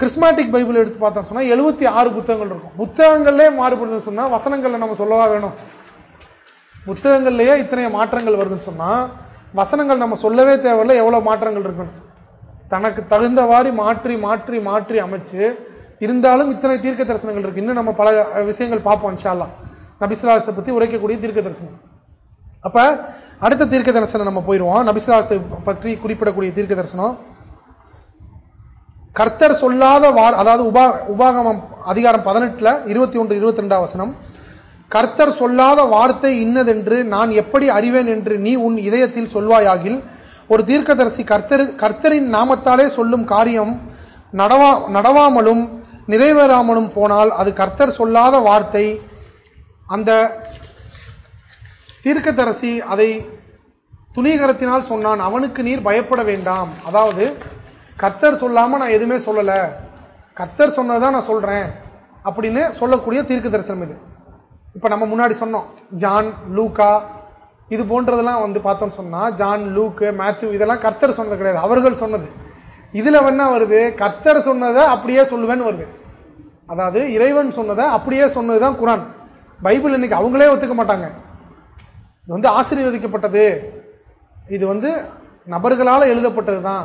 கிறிஸ்மாட்டிக் பைபிள் எடுத்து பார்த்தோம் சொன்னா எழுபத்தி ஆறு புத்தகங்கள் இருக்கும். புத்தகங்கள்லே மாறுபடுதுன்னு சொன்னா வசனங்கள்ல நம்ம சொல்லவா வேணும்? புத்தகங்கள்லயே இத்தனை மாற்றங்கள் வருதுன்னு சொன்னா வசனங்கள் நம்ம சொல்லவே தேவையில்லை எவ்வளவு மாற்றங்கள் இருக்கணும். தனக்கு தகுந்தவாறு மாற்றி மாற்றி மாற்றி அமைச்சு இருந்தாலும் இத்தனை தீர்க்க தரிசனங்கள் இருக்கு. இன்னும் நம்ம பல விஷயங்கள் பார்ப்போம் இன்ஷால்லா நபிசுலாசத்தை பத்தி உரைக்கக்கூடிய தீர்க்க தரிசனம். அப்ப அடுத்த தீர்க்க தரிசனம் நம்ம போயிருவோம் நபிசுலாசத்தை பற்றி குறிப்பிடக்கூடிய தீர்க்க தரிசனம். கர்த்தர் சொல்லாத வார் அதாவது உபா உபாகமம் அதிகாரம் பதினெட்டுல இருபத்தி ஒன்று இருபத்தி ரெண்டாம் வசனம். கர்த்தர் சொல்லாத வார்த்தை இன்னதென்று நான் எப்படி அறிவேன் என்று நீ உன் இதயத்தில் சொல்வாயாகில் ஒரு தீர்க்கதரிசி கர்த்தர் கர்த்தரின் நாமத்தாலே சொல்லும் காரியம் நடவா நடவாமலும் நிறைவேறாமலும் போனால் அது கர்த்தர் சொல்லாத வார்த்தை. அந்த தீர்க்கதரசி அதை துணிகரத்தினால் சொன்னான் அவனுக்கு நீர் பயப்பட வேண்டாம். அதாவது கர்த்தர் சொல்லாம நான் எதுவுமே சொல்லல. கர்த்தர் சொன்னதான் நான் சொல்றேன். அப்படின்னு சொல்லக்கூடிய தீர்க்க தரிசனம் இது. இப்ப நம்ம முன்னாடி சொன்னோம் ஜான் லூகா இது போன்றதெல்லாம் வந்து பார்த்தோம்னு சொன்னா ஜான் லூக்கு மேத்யூ இதெல்லாம் கர்த்தர் சொன்னது கிடையாது அவர்கள் சொன்னது. இதுல என்ன வருது கர்த்தர் சொன்னதை அப்படியே சொல்லுவேன்னு வருது. அதாவது இறைவன் சொன்னதை அப்படியே சொன்னதுதான் குரான். பைபிள் இன்னைக்கு அவங்களே ஒத்துக்க மாட்டாங்க. இது வந்து ஆசீர்வதிக்கப்பட்டது. இது வந்து நபர்களால் எழுதப்பட்டது தான்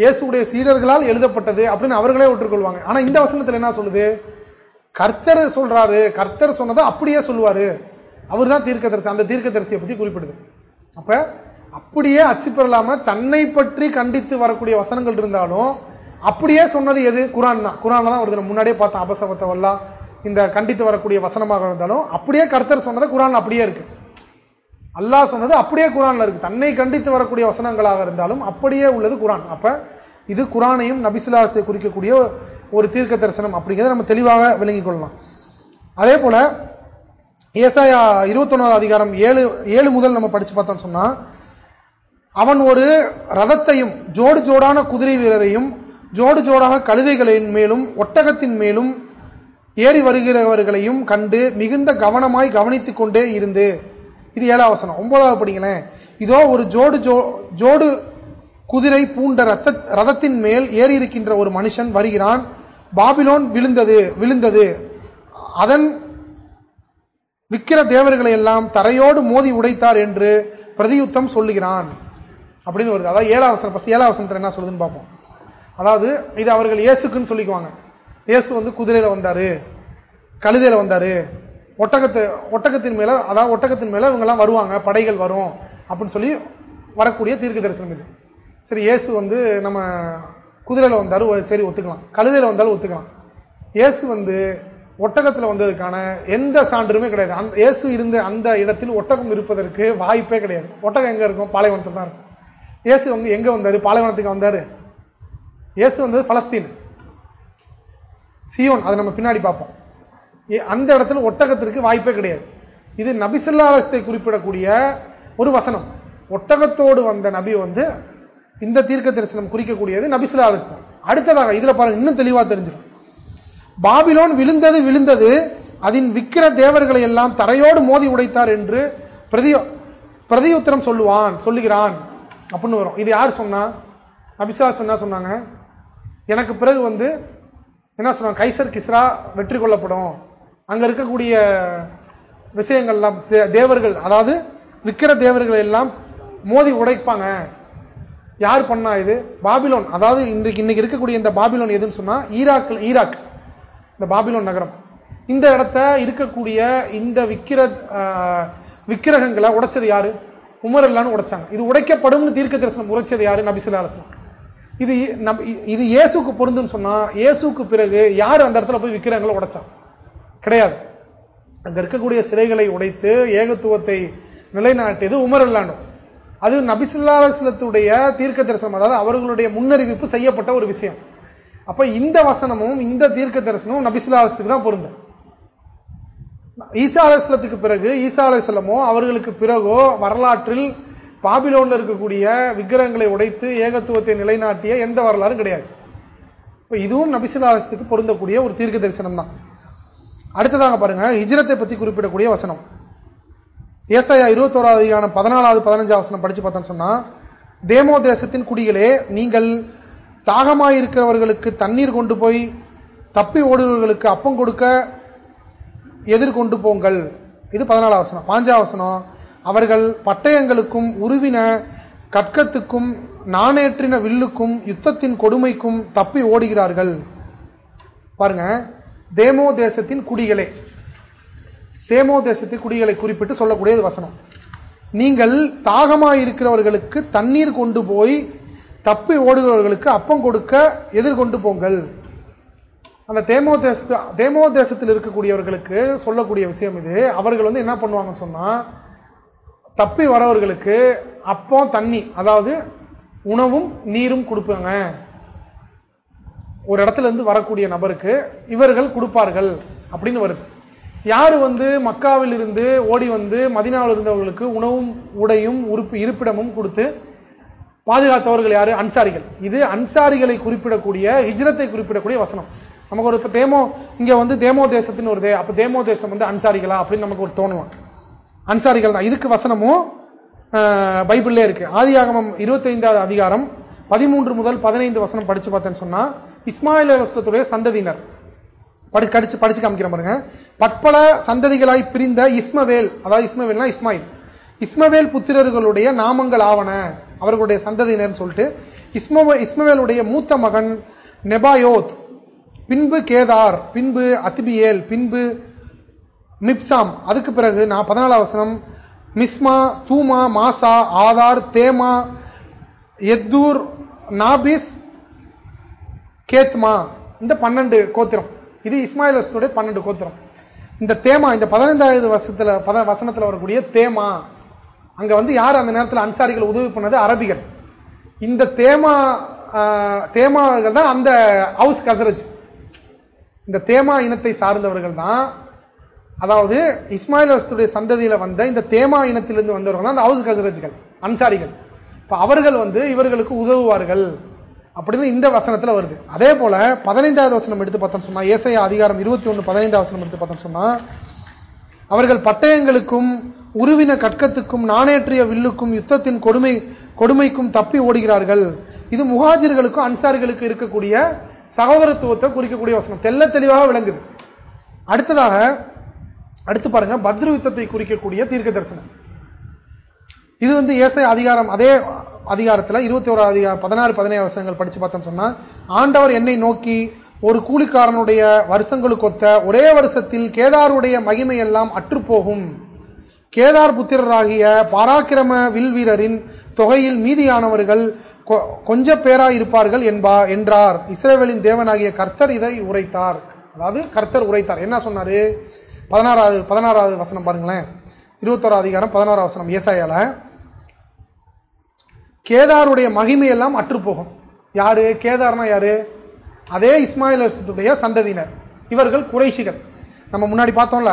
இயேசுடைய சீடர்களால் எழுதப்பட்டது அப்படின்னு அவர்களே ஒற்றுக்கொள்வாங்க. ஆனா இந்த வசனத்துல என்ன சொல்லுது? கர்த்தர் சொல்றாரு கர்த்தர் சொன்னதை அப்படியே சொல்லுவாரு. அவர் தான் தீர்க்கதரிசி. அந்த தீர்க்கதரிசியை பத்தி குறிப்பிடுது. அப்ப அப்படியே அச்சு பெறலாம தன்னை பற்றி கண்டித்து வரக்கூடிய வசனங்கள் இருந்தாலும் அப்படியே சொன்னது எது? குரான் தான் குரான் தான் வருது முன்னாடியே பார்த்தோம் அபசவத்தவல்லா இந்த கண்டித்து வரக்கூடிய வசனமாக இருந்தாலும் அப்படியே கர்த்தர் சொன்னதை குரான் அப்படியே இருக்கு. அல்லாஹ் சொன்னது அப்படியே குரான்ல இருக்கு. தன்னை கண்டித்து வரக்கூடிய வசனங்களாக இருந்தாலும் அப்படியே உள்ளது குரான். அப்ப இது குரானையும் நபிசுலாசத்தை குறிக்கக்கூடிய ஒரு தீர்க்க தரிசனம் அப்படிங்கிறத நம்ம தெளிவாக விளங்கிக் கொள்ளலாம். அதே போல ஏசாயா இருபத்தொன்னாவது அதிகாரம் ஏழு ஏழு முதல் நம்ம படிச்சு பார்த்தோம் சொன்னா அவன் ஒரு ரதத்தையும் ஜோடு ஜோடான குதிரை வீரரையும் ஜோடு ஜோடாக கழுதைகளின் மேலும் ஒட்டகத்தின் மேலும் ஏறி வருகிறவர்களையும் கண்டு மிகுந்த கவனமாய் கவனித்துக் கொண்டே இருந்து. இது ஏழாவது வசனம். ஒன்பதாவது படிங்களேன். இதோ ஒரு ஜோடு ஜோ ஜோடு குதிரை பூண்ட ரத்த ரதத்தின் மேல் ஏறி இருக்கின்ற ஒரு மனுஷன் வருகிறான். பாபிலோன் விழுந்தது விழுந்தது. அதன் விக்கிர தேவர்களை எல்லாம் தரையோடு மோதி உடைத்தார் என்று பிரதியுத்தம் சொல்லுகிறான். அப்படின்னு வருது. அதாவது ஏழாவசனம் ஏழாவசனத்தில் என்ன சொல்லுதுன்னு பார்ப்போம். அதாவது இது அவர்கள் இயேசுக்குன்னு சொல்லிக்குவாங்க. இயேசு வந்து குதிரையில வந்தாரு. கழுதையில வந்தாரு. ஒட்டகத்து ஒட்டகத்தின் மேல அதாவது ஒட்டகத்தின் மேல இவங்க எல்லாம் வருவாங்க. படைகள் வரும் அப்படின்னு சொல்லி வரக்கூடிய தீர்க்க தரிசனம் இது. சரி இயேசு வந்து நம்ம குதிரையில வந்தாரு சரி ஒத்துக்கலாம். கழுதையில வந்தாலும் ஒத்துக்கலாம். இயேசு வந்து ஒட்டகத்துல வந்ததுக்கான எந்த சான்றுமே கிடையாது. அந்த இயேசு இருந்த அந்த இடத்தில் ஒட்டகம் இருப்பதற்கு வாய்ப்பே கிடையாது. ஒட்டகம் எங்க இருக்கும்? பாலைவனத்தில் தான் இருக்கும். இயேசு வந்து எங்க வந்தாரு? பாலைவனத்துக்கு வந்தாரு. இயேசு வந்தது பலஸ்தீன். சியோன் அதை நம்ம பின்னாடி பார்ப்போம். அந்த இடத்துல ஒட்டகத்திற்கு வாய்ப்பே கிடையாது. இது நபிசுல்லாலத்தை குறிப்பிடக்கூடிய ஒரு வசனம். ஒட்டகத்தோடு வந்த நபி வந்து இந்த தீர்க்க தரிசனம் குறிக்கக்கூடியது நபிசுல்லாலஸ்தான் அடுத்ததாக இதுல பாருங்க இன்னும் தெளிவா தெரிஞ்சிடும். பாபிலோன் விழுந்தது விழுந்தது அதன் விக்கிர தேவர்களை எல்லாம் தரையோடு மோதி உடைத்தார் என்று பிரதி பிரதியுத்தரம் சொல்லுவான் சொல்லுகிறான் அப்படின்னு வரும். இது யார் சொன்னா? நபிசா சொன்னா சொன்னாங்க? எனக்கு பிறகு வந்து என்ன சொன்னாங்க? கைசர் கிஸ்ரா வெற்றி கொள்ளப்படும். அங்க இருக்கக்கூடிய விஷயங்கள்லாம் தேவர்கள் அதாவது விக்கிர தேவர்கள் எல்லாம் மோதி உடைப்பாங்க. யார் பண்ணா இது? பாபிலோன். அதாவது இன்றைக்கு இன்னைக்கு இருக்கக்கூடிய இந்த பாபிலோன் எதுன்னு சொன்னா ஈராக் ஈராக். இந்த பாபிலோன் நகரம். இந்த இடத்த இருக்கக்கூடிய இந்த விக்கிர விக்கிரகங்களை உடைச்சது யாரு? உமர் இல்லான்னு உடைச்சாங்க. இது உடைக்கப்படும் தீர்க்க தரிசனம் உரைச்சது யாரு? நபிசுல்லா அலுவலம் இது இது இயேசுக்கு பொருந்துன்னு சொன்னா இயேசுக்கு பிறகு யார் அந்த இடத்துல போய் விக்கிரகங்களை உடைச்சான் கிடையாது. அங்க இருக்கக்கூடிய சிலைகளை உடைத்து ஏகத்துவத்தை நிலைநாட்டியது உமர் இல்லாண்டும் அது நபிசுல்லாஸ்லத்துடைய தீர்க்க தரிசனம் அதாவது அவர்களுடைய முன்னறிவிப்பு செய்யப்பட்ட ஒரு விஷயம். அப்ப இந்த வசனமும் இந்த தீர்க்க தரிசனமும் நபிசுல்லாஸ்லத்துக்கு தான் பொருந்தும். ஈசா அலுவலத்துக்கு பிறகு ஈசா அலுவலமோ அவர்களுக்கு பிறகோ வரலாற்றில் பாபிலோன்ல இருக்கக்கூடிய விக்கிரகங்களை உடைத்து ஏகத்துவத்தை நிலைநாட்டிய எந்த வரலாறும் கிடையாது. இப்ப இதுவும் நபிசுல்லாஸ்லத்துக்கு பொருந்தக்கூடிய ஒரு தீர்க்க தரிசனம் தான். அடுத்ததாக பாருங்க ஹிஜ்ரத்தை பத்தி குறிப்பிடக்கூடிய வசனம். ஏசாயா இருபத்தோராவது அதிகாரம் பதினாலாவது பதினஞ்சாவது வசனம் படிச்சு பார்த்தோம்னு சொன்னா தேமோ தேசத்தின் குடிகளே நீங்கள் தாகமாயிருக்கிறவர்களுக்கு தண்ணீர் கொண்டு போய் தப்பி ஓடுகிறவர்களுக்கு அப்பம் கொடுக்க எதிர்கொண்டு போங்கள். இது பதினாலாம் வசனம். பாஞ்சா வசனம் அவர்கள் பட்டயங்களுக்கும் உருவின கட்கத்துக்கும் நானேற்றின வில்லுக்கும் யுத்தத்தின் கொடுமைக்கும் தப்பி ஓடுகிறார்கள். பாருங்க தேமோ தேசத்தின் குடிகளே. தேமோ தேசத்து குடிகளை குறிப்பிட்டு சொல்லக்கூடியது வசனம். நீங்கள் தாகமாயிருக்கிறவர்களுக்கு தண்ணீர் கொண்டு போய் தப்பி ஓடுகிறவர்களுக்கு அப்பம் கொடுக்க எதிர்கொண்டு போங்கள். அந்த தேமோ தேசத்து தேமோ தேசத்தில் இருக்கக்கூடியவர்களுக்கு சொல்லக்கூடிய விஷயம் இது. அவர்கள் வந்து என்ன பண்ணுவாங்கன்னு சொன்னா தப்பி வரவர்களுக்கு அப்பம் தண்ணி அதாவது உணவும் நீரும் கொடுப்பாங்க. ஒரு இடத்துல இருந்து வரக்கூடிய நபருக்கு இவர்கள் கொடுப்பார்கள் அப்படின்னு வருது. யாரு வந்து மக்காவில் இருந்து ஓடி வந்து மதினாவில் இருந்தவர்களுக்கு உணவும் உடையும் உறுப்பு இருப்பிடமும் கொடுத்து பாதுகாத்தவர்கள் யாரு? அன்சாரிகள். இது அன்சாரிகளை குறிப்பிடக்கூடிய ஹிஜ்ரத்தை குறிப்பிடக்கூடிய வசனம். நமக்கு ஒரு இப்ப தேமோ இங்க வந்து தேமோ தேசத்தின் ஒரு அப்ப தேமோ தேசம் வந்து அன்சாரிகளா அப்படின்னு நமக்கு ஒரு தோணலாம் அன்சாரிகள் தான். இதுக்கு வசனமும் பைபிள்ல இருக்கு. ஆதியாகமம் இருபத்தைந்தாவது அதிகாரம் பதிமூன்று முதல் பதினைந்து வசனம் படிச்சு பார்த்தேன்னு சொன்னா இஸ்மாயில் அலுவலத்துடைய சந்ததியினர் படி கடிச்சு படிச்சு காமிக்கிற பாருங்க. பட்பல சந்ததிகளாய் பிரிந்த இஸ்மவேல் அதாவது இஸ்மவேல்னா இஸ்மாயில். இஸ்மவேல் புத்திரர்களுடைய நாமங்கள் ஆவன அவர்களுடைய சந்ததியினர்னு சொல்லிட்டு இஸ்மவே இஸ்மவேலுடைய மூத்த மகன் நெபாயோத் பின்பு கேதார் பின்பு அத்திபியேல் பின்பு மிப்சாம். அதுக்கு பிறகு நான் பதினாலாம் வசனம் மிஸ்மா தூமா மாசா ஆதார் தேமா எத்தூர் நாபிஸ் கேத்மா. இந்த பன்னெண்டு கோத்திரம். இது இஸ்மாயில் பன்னெண்டு கோத்திரம். இந்த தேமா இந்த பதினைந்தாவது வருஷத்துல பத வசனத்துல வரக்கூடிய தேமா அங்க வந்து யார் அந்த நேரத்தில் அன்சாரிகள் உதவி பண்ணது? அரபிகள். இந்த தேமா தேமாகள் தான் அந்த ஹவுஸ் கசரஜ். இந்த தேமா இனத்தை சார்ந்தவர்கள் தான். அதாவது இஸ்மாயில் வசத்துடைய சந்ததியில வந்த இந்த தேமா இனத்திலிருந்து வந்தவர்கள் தான் அந்த ஹவுஸ் கசரஜ்கள் அன்சாரிகள். இப்ப அவர்கள் வந்து இவர்களுக்கு உதவுவார்கள். அப்படின்னு இந்த வசனத்துல வருது. அதே போல பதினைந்தாவது வசனம் எடுத்து பார்த்தோம் சொன்னா ஏசையா அதிகாரம் இருபத்தி ஒன்னு பதினைந்தாவது வசனம் எடுத்து பார்த்தோம் சொன்னா அவர்கள் பட்டயங்களுக்கும் உருவின கட்கத்துக்கும் நாணேற்றிய வில்லுக்கும் யுத்தத்தின் கொடுமை கொடுமைக்கும் தப்பி ஓடுகிறார்கள். இது முகாஜர்களுக்கும் அன்சார்களுக்கு இருக்கக்கூடிய சகோதரத்துவத்தை குறிக்கக்கூடிய வசனம். தெல்ல தெளிவாக விளங்குது. அடுத்ததாக அடுத்து பாருங்க பத்ரு யுத்தத்தை குறிக்கக்கூடிய தீர்க்க தரிசனம். இது வந்து ஏசை அதிகாரம் அதே அதிகாரத்தில் இருபத்தி ஒரு அதிகாரம் பதினாறு பதினேழு வருஷங்கள் படிச்சு பார்த்தோம் சொன்னா ஆண்டவர் என்னை நோக்கி ஒரு கூலிக்காரனுடைய வருஷங்களுக்கொத்த ஒரே வருஷத்தில் கேதாருடைய மகிமை எல்லாம் அற்றுப்போகும். கேதார் புத்திரராகிய பாராக்கிரம வில் வீரரின் தொகையில் மீதியானவர்கள் கொஞ்ச பேரா இருப்பார்கள் என்பா என்றார். இஸ்ரேவேலின் தேவனாகிய கர்த்தர் இதை உரைத்தார். அதாவது கர்த்தர் உரைத்தார். என்ன சொன்னாரு? பதினாறாவது பதினாறாவது வசனம் பாருங்களேன். இருபத்தோரா அதிகாரம் பதினாறாவது வசனம். ஏசாயால கேதாருடைய மகிமையெல்லாம் அற்றுப்போகும். யாரு? கேதார்னா யாரு? அதே இஸ்மாயிலுடைய சந்ததியினர். இவர்கள் குறைசிகள் நம்ம முன்னாடி பார்த்தோம்ல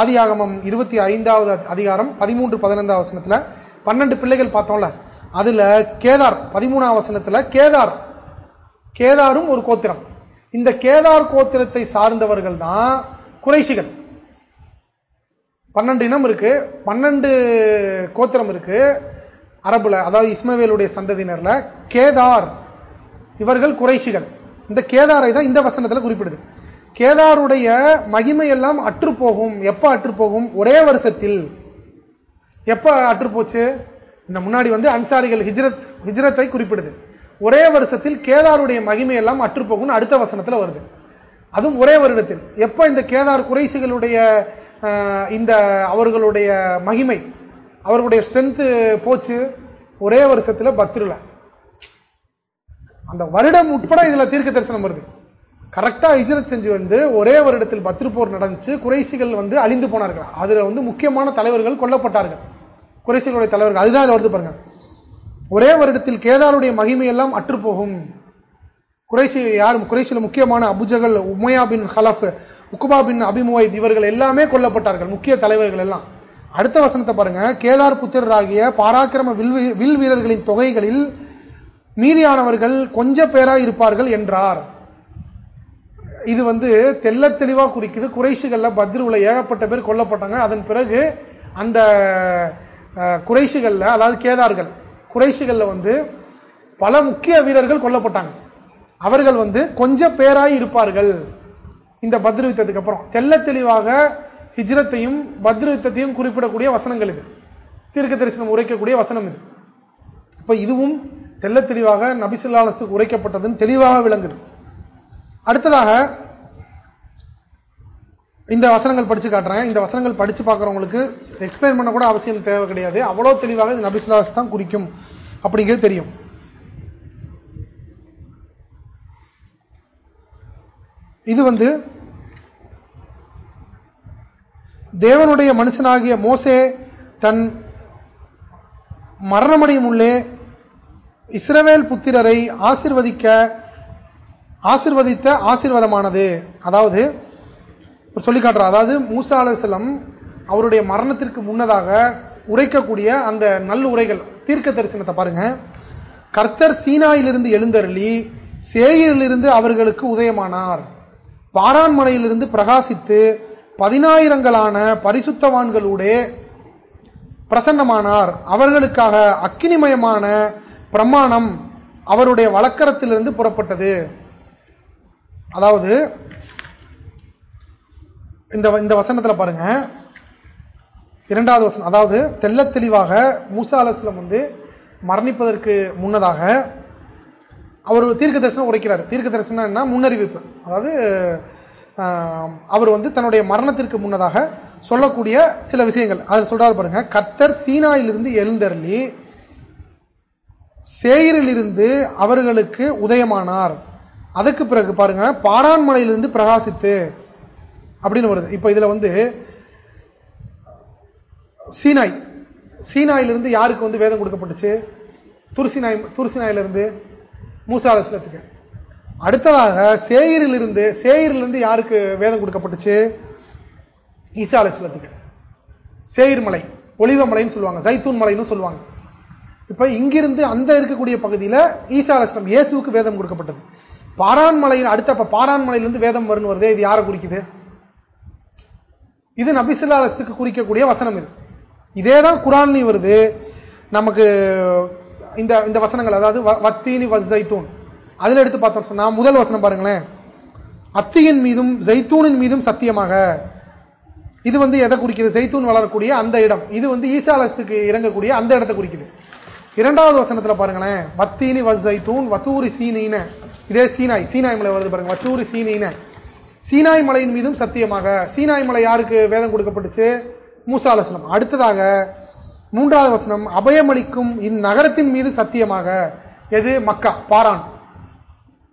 ஆதி ஆகமம் இருபத்தி ஐந்தாவது அதிகாரம் பதிமூன்று பதினைந்தாவது வசனத்துல பன்னெண்டு பிள்ளைகள் பார்த்தோம்ல அதுல கேதார் பதிமூணாம் வசனத்துல கேதார். கேதாரும் ஒரு கோத்திரம். இந்த கேதார் கோத்திரத்தை சார்ந்தவர்கள் தான் குறைசிகள் பன்னெண்டு இனம் இருக்கு பன்னெண்டு கோத்திரம் இருக்கு அரபுல அதாவது இஸ்மவேலுடைய சந்ததியினர்ல கேதார் இவர்கள் குறைசிகள் இந்த கேதாரை தான் இந்த வசனத்துல குறிப்பிடுது. கேதாருடைய மகிமை எல்லாம் அற்று போகும் எப்ப அற்று போகும் ஒரே வருஷத்தில். எப்ப அற்று போச்சு இந்த முன்னாடி வந்து அன்சாரிகள் ஹிஜ்ரத் ஹிஜ்ரத்தை குறிப்பிடுது. ஒரே வருஷத்தில் கேதாருடைய மகிமை எல்லாம் அற்று அடுத்த வசனத்துல வருது. அதுவும் ஒரே வருடத்தில். எப்ப இந்த கேதார் குறைசிகளுடைய இந்த அவர்களுடைய மகிமை? அவர்களுடைய ஸ்ட்ரென்த்து போச்சு ஒரே வருஷத்துல பத்ருல. அந்த வருடம் உட்பட இதுல தீர்க்க தரிசனம் வருது. கரெக்டா இஜரத் செஞ்சு வந்து ஒரே வருடத்தில் பத்ரு போர் நடந்துச்சு. குறைசிகள் வந்து அழிந்து போனார்கள். அதுல வந்து முக்கியமான தலைவர்கள் கொல்லப்பட்டார்கள். குறைசிகளுடைய தலைவர்கள். அதுதான் வருது பாருங்க. ஒரே வருடத்தில் கேதாருடைய மகிமையெல்லாம் அற்றுப்போகும் குறைசி யாரும் குறைசியில் முக்கியமான அபுஜகல் உமையா பின் ஹலஃப் உக்குபா பின் அபிமுவைத் இவர்கள் எல்லாமே கொல்லப்பட்டார்கள். முக்கிய தலைவர்கள் எல்லாம். அடுத்த வசனத்தை பாருங்க. கேதார் புத்திரராகிய பாராக்கிரம வில் வீரர்களின் தொகைகளில் மீதியானவர்கள் கொஞ்ச பேரா இருப்பார்கள் என்றார். இது வந்து தெல்ல தெளிவா குறிக்குது. குறைசுகள்ல பத்ருல ஏகப்பட்ட பேர் கொல்லப்பட்டாங்க. அதன் பிறகு அந்த குறைசுகள்ல அதாவது கேதார்கள் குறைசுகள்ல வந்து பல முக்கிய வீரர்கள் கொல்லப்பட்டாங்க. அவர்கள் வந்து கொஞ்ச பேராய் இருப்பார்கள். இந்த பத்ரு யுத்தத்துக்கு அப்புறம். தெல்ல தெளிவாக ஹிஜ்ரத்தையும் பத்ரு யுத்தத்தையும் குறிப்பிடக்கூடிய வசனங்கள் இது. தீர்க்க தரிசனம் உரைக்கக்கூடிய வசனம் இது. இப்ப இதுவும் தெல்ல தெளிவாக நபிசுல்லாலத்துக்கு உரைக்கப்பட்டதுன்னு தெளிவாக விளங்குது. அடுத்ததாக இந்த வசனங்கள் படிச்சு காட்டுறேன். இந்த வசனங்கள் படிச்சு பார்க்குறவங்களுக்கு எக்ஸ்பிளைன் பண்ண கூட அவசியம் தேவை கிடையாது. அவ்வளவு தெளிவாக இது நபிசுல்லாஸ் தான் குறிக்கும் அப்படிங்கிறது தெரியும். இது வந்து தேவனுடைய மனுஷனாகிய மோசே தன் மரணமடையும் உள்ளே இஸ்ரவேல் புத்திரரை ஆசிர்வதிக்க ஆசிர்வதித்த ஆசிர்வாதமானது. அதாவது சொல்லி அதாவது மூசா அலுவலம் அவருடைய மரணத்திற்கு முன்னதாக உரைக்கக்கூடிய அந்த நல்ல உரைகள் தீர்க்க தரிசனத்தை பாருங்க. கர்த்தர் சீனாயிலிருந்து எழுந்தருளி சேயிலிருந்து அவர்களுக்கு உதயமானார். பாரான்மலையிலிருந்து பிரகாசித்து பதினாயிரங்களான பரிசுத்தவான்களுடைய பிரசன்னமானார். அவர்களுக்காக அக்கினிமயமான பிரமாணம் அவருடைய வழக்கரத்திலிருந்து புறப்பட்டது. அதாவது இந்த இந்த வசனத்துல பாருங்க. இரண்டாவது வசனம் அதாவது தெல்ல தெளிவாக மூசா அலஸ்லம் வந்து மரணிப்பதற்கு முன்னதாக அவர் தீர்க்க தரிசனம் உரைக்கிறார். தீர்க்க தரிசனம் என்ன? முன்னறிவிப்பு. அதாவது அவர் வந்து தன்னுடைய மரணத்திற்கு முன்னதாக சொல்லக்கூடிய சில விஷயங்கள். அதை சொல்றாரு பாருங்க. கர்த்தர் சீனாயிலிருந்து எழுந்தருளி சேயிரிலிருந்து அவர்களுக்கு உதயமானார். அதுக்கு பிறகு பாருங்க பாரான்மலையிலிருந்து பிரகாசித்து அப்படின்னு வருது. இப்ப இதுல வந்து சீனாய். சீனாயிலிருந்து யாருக்கு வந்து வேதம் கொடுக்கப்பட்டுச்சு? துருசினாய் துருசினாயிலிருந்து மூசா அலுவலத்துக்கு அடுத்ததாக சேயிரிலிருந்து சேயிரிலிருந்து யாருக்கு வேதம் கொடுக்கப்பட்டுச்சு? ஈசா அலுவலத்துக்கு சேயிர் மலை ஒளிவ மலைன்னு சொல்லுவாங்க சைத்தூன் மலைன்னு சொல்லுவாங்க. இப்ப இங்கிருந்து அந்த இருக்கக்கூடிய பகுதியில ஈசா இயேசுவுக்கு இயேசுக்கு வேதம் கொடுக்கப்பட்டது. பாரான் மலையில் அடுத்த பாரான் மலையிலிருந்து வேதம் வரும்னு வருதே இது யாரை குறிக்குது? இது நபிசுல்லா குறிக்கக்கூடிய வசனம் இது. இதேதான் குரான்லையும் வருது. நமக்கு இந்த இந்த வசனங்கள் அதாவது வத்தீனி வஸ் ஜைத்தூன் அதுல எடுத்து பார்த்தோம். சொன்னா முதல் வசனம் பாருங்களேன். அத்தியின் மீதும் ஜெய்தூனின் மீதும் சத்தியமாக. இது வந்து எதை குறிக்குது? ஜெய்தூன் வளரக்கூடிய அந்த இடம். இது வந்து ஈசாலசத்துக்கு இறங்கக்கூடிய அந்த இடத்தை குறிக்குது. இரண்டாவது வசனத்துல பாருங்களேன். வத்தீனி வஸ் ஜைத்தூன் வத்தூரி சீனின. இதே சீனாய். சீனாய் மலை வருது பாருங்க. வத்தூரி சீனின. சீனாய் மலையின் மீதும் சத்தியமாக. சீனாய் மலை யாருக்கு வேதம் கொடுக்கப்பட்டுச்சு? மூசாலசனம் அடுத்ததாக மூன்றாவது வசனம் அபயமளிக்கும் இந்நகரத்தின் மீது சத்தியமாக. எது? மக்கா பாரான்.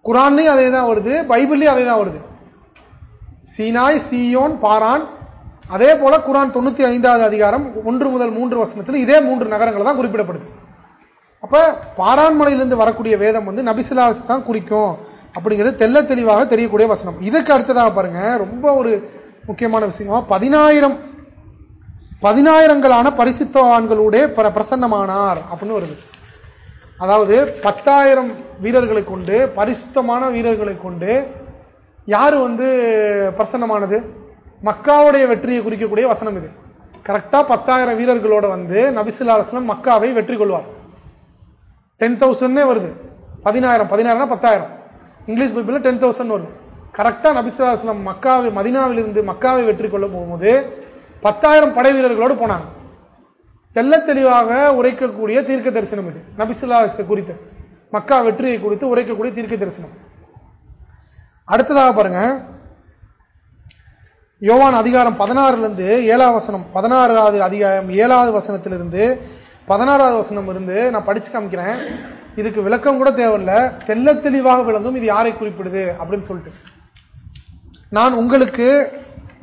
குரான்லயும் அதே தான் வருது பைபிள்லயும் அதே தான் வருது. சீனாய் சீயோன் பாரான் அதே போல குரான் தொண்ணூத்தி ஐந்தாவது அதிகாரம் ஒன்று முதல் மூன்று வசனத்தில் இதே மூன்று நகரங்கள் தான் குறிப்பிடப்படுது. அப்ப பாராண்மலையிலிருந்து வரக்கூடிய வேதம் வந்து நபிசிலாசு தான் குறிக்கும் அப்படிங்கிறது தெல்ல தெளிவாக தெரியக்கூடிய வசனம். இதுக்கு அடுத்ததாக பாருங்க ரொம்ப ஒரு முக்கியமான விஷயம் பதினாயிரம் பதினாயிரங்களான பரிசுத்தவான்களுடைய பிரசன்னமானார் அப்படின்னு வருது. அதாவது பத்தாயிரம் வீரர்களை கொண்டு பரிசுத்தமான வீரர்களை கொண்டு யாரு வந்து பிரசன்னமானது? மக்காவுடைய வெற்றியை குறிக்கக்கூடிய வசனம் இது. கரெக்டா பத்தாயிரம் வீரர்களோட வந்து நபிசுல்லா அலுவலம் மக்காவை வெற்றி கொள்வார். டென் தௌசண்ட்னே வருது. பதினாயிரம் பதினாயிரம் பத்தாயிரம். இங்கிலீஷ் பைபிள் டென் தௌசண்ட் வருது. கரெக்டா நபிசுல்லா அலுவலம் மக்காவை மதினாவிலிருந்து மக்காவை வெற்றி கொள்ள போகும்போது பத்தாயிரம் படை வீரர்களோடு போனாங்க. தெல்ல தெளிவாக உரைக்கக்கூடிய தீர்க்க தரிசனம் இது. நபிசுல்லா குறித்து மக்கா வெற்றியை குறித்து உரைக்கக்கூடிய தீர்க்க தரிசனம். அடுத்ததாக பாருங்க. யோவான் அதிகாரம் பதினாறுல இருந்து ஏழாவது வசனம் பதினாறாவது அதிகாரம் ஏழாவது வசனத்திலிருந்து பதினாறாவது வசனம் இருந்து நான் படிச்சு காமிக்கிறேன். இதுக்கு விளக்கம் கூட தேவையில்லை. தெல்ல தெளிவாக விளங்கும் இது யாரை குறிப்பிடுது அப்படின்னு சொல்லிட்டு. நான் உங்களுக்கு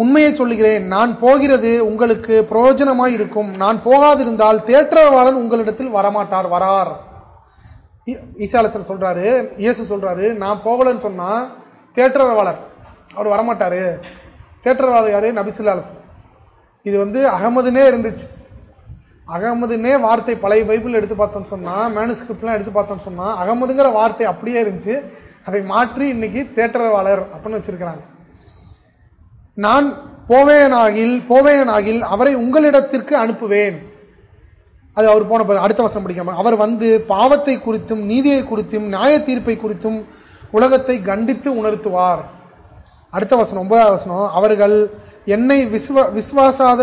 உண்மையை சொல்லுகிறேன் நான் போகிறது உங்களுக்கு பிரயோஜனமாய் இருக்கும் நான் போகாதிருந்தால் தேற்றவாளன் உங்களிடத்தில் வரமாட்டார் வரார். ஈசாலச்சன் சொல்றாரு இயேசு சொல்றாரு நான் போகலன்னு சொன்னா தேற்றவாளர் அவர் வரமாட்டாரு. தேற்றவாளர் யாரு? நபிசுல்லாலசன் இது வந்து அகமதுனே இருந்துச்சு. அகமதுனே வார்த்தை பழைய பைபிள் எடுத்து பார்த்தோம்னு சொன்னா மேனுஸ்கிரிப்ட்லாம் எடுத்து பார்த்தோம்னு சொன்னா அகமதுங்கிற வார்த்தை அப்படியே இருந்துச்சு. அதை மாற்றி இன்னைக்கு தேட்டரவாளர் அப்படின்னு வச்சிருக்கிறாங்க. நான் போவேனாகில் போவேனாகில் அவரை உங்களிடத்திற்கு அனுப்புவேன். அது அவர் போன அடுத்த வசனம் படிக்காம அவர் வந்து பாவத்தை குறித்தும் நீதியை குறித்தும் நியாய தீர்ப்பை குறித்தும் உலகத்தை கண்டித்து உணர்த்துவார். அடுத்த வசனம் ஒன்பதாவது வசனம். அவர்கள் என்னை விஸ்வ விஸ்வாசாத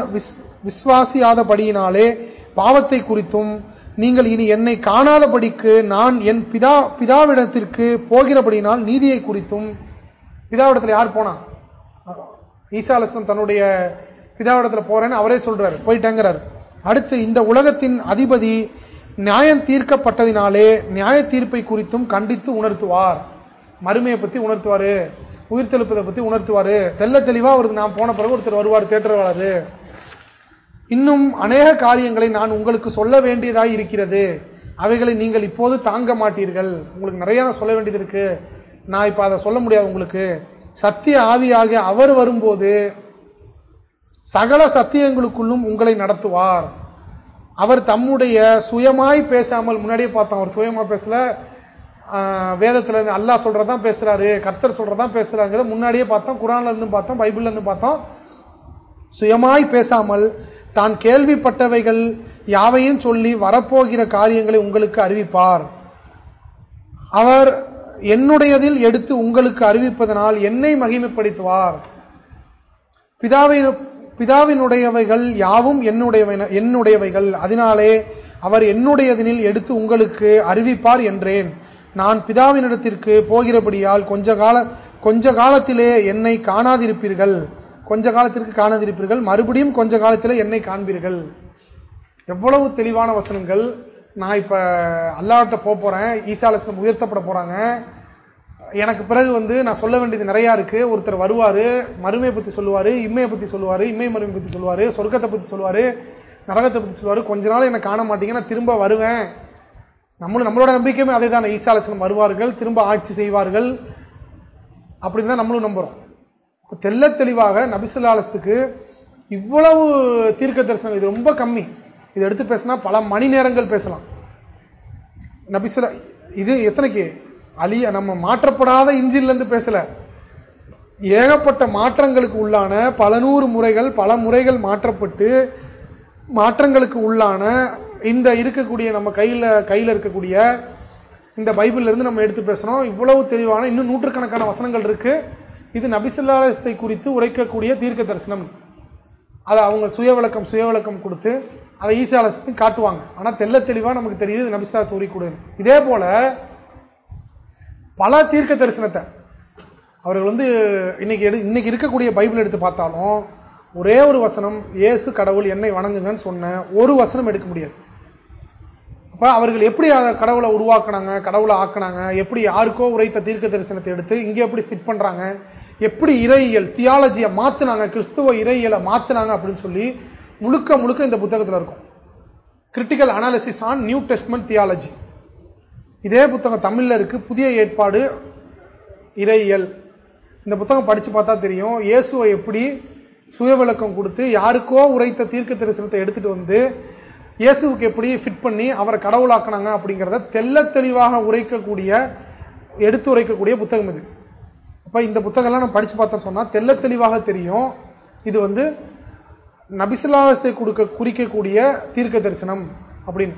விஸ்வாசியாதபடியினாலே பாவத்தை குறித்தும் நீங்கள் இனி என்னை காணாதபடிக்கு நான் என் பிதா பிதாவிடத்திற்கு போகிறபடினால் நீதியை குறித்தும் பிதாவிடத்தில் யார் போனா? ஈசா அலுவலம் தன்னுடைய பிதாவிடத்துல போறேன்னு அவரே சொல்றாரு. போயிட்டேங்கிறார் அடுத்து இந்த உலகத்தின் அதிபதி நியாயம் தீர்க்கப்பட்டதினாலே நியாய தீர்ப்பை குறித்தும் கண்டித்து உணர்த்துவார். மறுமையை பத்தி உணர்த்துவாரு. உயிர்த்தெழுப்பதை பத்தி உணர்த்துவாரு. தெல்ல தெளிவா அவருக்கு நான் போன பிறகு ஒருத்தர் வருவார் தேற்றவாளரு. இன்னும் அநேக காரியங்களை நான் உங்களுக்கு சொல்ல வேண்டியதாய் இருக்கிறது. அவைகளை நீங்கள் இப்போது தாங்க மாட்டீர்கள். உங்களுக்கு நிறைய சொல்ல வேண்டியது இருக்கு. நான் இப்ப அதை சொல்ல முடியாது உங்களுக்கு. சத்திய ஆவியாக அவர் வரும்போது சகல சத்தியங்களுக்குள்ளும் உங்களை நடத்துவார். அவர் தம்முடைய சுயமாய் பேசாமல் முன்னாடியே பார்த்தோம். அவர் சுயமா பேசல. வேதத்துல இருந்து அல்லா சொல்றதான் பேசுறாரு கர்த்தர் சொல்றதான் பேசுறாரு முன்னாடியே பார்த்தோம். குரான்ல இருந்து பார்த்தோம் பைபிள்ல இருந்து பார்த்தோம். சுயமாய் பேசாமல் தான் கேள்விப்பட்டவைகள் யாவையும் சொல்லி வரப்போகிற காரியங்களை உங்களுக்கு அறிவிப்பார். அவர் என்னுடையதில் எடுத்து உங்களுக்கு அறிவிப்பதனால் என்னை மகிமைப்படுத்துவார். பிதாவின் பிதாவினுடையவைகள் யாவும் என்னுடையவை என்னுடையவைகள். அதனாலே அவர் என்னுடையதனில் எடுத்து உங்களுக்கு அறிவிப்பார் என்றேன். நான் பிதாவினிடத்திற்கு போகிறபடியால் கொஞ்ச கால கொஞ்ச காலத்திலே என்னை காணாதிருப்பீர்கள். கொஞ்ச காலத்திற்கு காணாதிருப்பீர்கள். மறுபடியும் கொஞ்ச காலத்திலே என்னை காண்பீர்கள். எவ்வளவு தெளிவான வசனங்கள். நான் இப்ப அல்லாட்ட போக போறேன். ஈசாலசனம் உயர்த்தப்பட போறாங்க. எனக்கு பிறகு வந்து நான் சொல்ல வேண்டியது நிறைய இருக்கு. ஒருத்தர் வருவாரு மறுமையை பத்தி சொல்லுவாரு இம்மையை பத்தி சொல்லுவாரு இம்மை மறுமை பத்தி சொல்லுவாரு சொர்க்கத்தை பத்தி சொல்லுவாரு நரகத்தை பத்தி சொல்லுவாரு. கொஞ்ச நாள் என்ன காண மாட்டீங்கன்னா திரும்ப வருவேன். நம்மளும் நம்மளோட நம்பிக்கையுமே அதே தான் ஈசாலசனம் வருவார்கள் திரும்ப ஆட்சி செய்வார்கள். அப்படின்னு தான் நம்மளும் நம்புறோம். தெல்ல தெளிவாக நபிசுல்லாலத்துக்கு இவ்வளவு தீர்க்க தரிசனம் இது ரொம்ப கம்மி. இது எடுத்து பேசினா பல மணி நேரங்கள் பேசலாம். நபிசில இது எத்தனைக்கு? அழிய நம்ம மாற்றப்படாத இன்ஜின்ல இருந்து பேசல. ஏகப்பட்ட மாற்றங்களுக்கு உள்ளான பல நூறு முறைகள் பல முறைகள் மாற்றப்பட்டு மாற்றங்களுக்கு உள்ளான இந்த இருக்கக்கூடிய நம்ம கையில கையில இருக்கக்கூடிய இந்த பைபிள்ல இருந்து நம்ம எடுத்து பேசுறோம். இவ்வளவு தெளிவான இன்னும் நூற்றுக்கணக்கான வசனங்கள் இருக்கு. இது நபிசுல்லாலத்தை குறித்து உரைக்கக்கூடிய தீர்க்க தரிசனம். அதை அவங்க சுய விளக்கம் சுய விளக்கம் கொடுத்து அதை ஈசாலசத்தையும் காட்டுவாங்க. ஆனா தெல்ல தெளிவா நமக்கு தெரியுது நபிசுல்லா உரிக்கூடாது இதே போல பல தீர்க்க தரிசனத்தை அவர்கள் வந்து இன்னைக்கு எடு இன்னைக்கு இருக்கக்கூடிய பைபிள் எடுத்து பார்த்தாலும் ஒரே ஒரு வசனம் இயேசு கடவுள் என்னை வணங்குங்கன்னு சொன்ன ஒரு வசனம் எடுக்க முடியாது. அப்ப அவர்கள் எப்படி அதை கடவுளை உருவாக்குனாங்க கடவுளை ஆக்குனாங்க எப்படி யாருக்கோ உரைத்த தீர்க்க தரிசனத்தை எடுத்து இங்க எப்படி ஃபிட் பண்றாங்க எப்படி இறையியல் தியாலஜியை மாத்தினாங்க கிறிஸ்துவ இறையியலை மாத்தினாங்க அப்படின்னு சொல்லி முழுக்க முழுக்க இந்த புத்தகத்தில் இருக்கும். Critical analysis on New Testament theology இதே புத்தகம் தமிழ்ல இருக்கு. புதிய ஏற்பாடு இறையியல். இந்த புத்தகம் படிச்சு பார்த்தா தெரியும் இயேசுவை எப்படி சுய விளக்கம் கொடுத்து யாருக்கோ உரைத்த தீர்க்க தரிசனத்தை எடுத்துட்டு வந்து இயேசுவுக்கு எப்படி ஃபிட் பண்ணி அவரை கடவுளாக்குனாங்க அப்படிங்கிறத தெல்ல தெளிவாக உரைக்கக்கூடிய எடுத்து உரைக்கக்கூடிய புத்தகம் இது. இப்போ இந்த புத்தகம்லாம் நம்ம படிச்சு பார்த்தோம் சொன்னா தெல்ல தெளிவாக தெரியும். இது வந்து நபிசுல்லாசத்தை கொடுக்க குறிக்கக்கூடிய தீர்க்க தரிசனம் அப்படின்னு.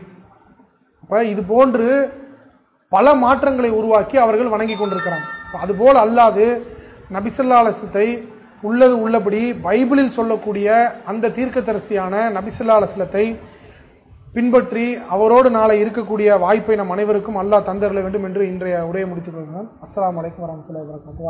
இப்போ இது போன்று பல மாற்றங்களை உருவாக்கி அவர்கள் வணங்கி கொண்டிருக்கிறாங்க. அதுபோல் அல்லாது நபிசல்லாலசத்தை உள்ளது உள்ளபடி பைபிளில் சொல்லக்கூடிய அந்த தீர்க்க தரிசியான அலசலத்தை பின்பற்றி அவரோடு நாளை இருக்கக்கூடிய வாய்ப்பை நம் அனைவருக்கும் அல்லாஹ் தந்தரல வேண்டும் என்று இன்றைய உரையை முடித்துக் கொள்கிறோம். அஸ்லாம் வலைக்கம் வரமத்துல வரகாத்து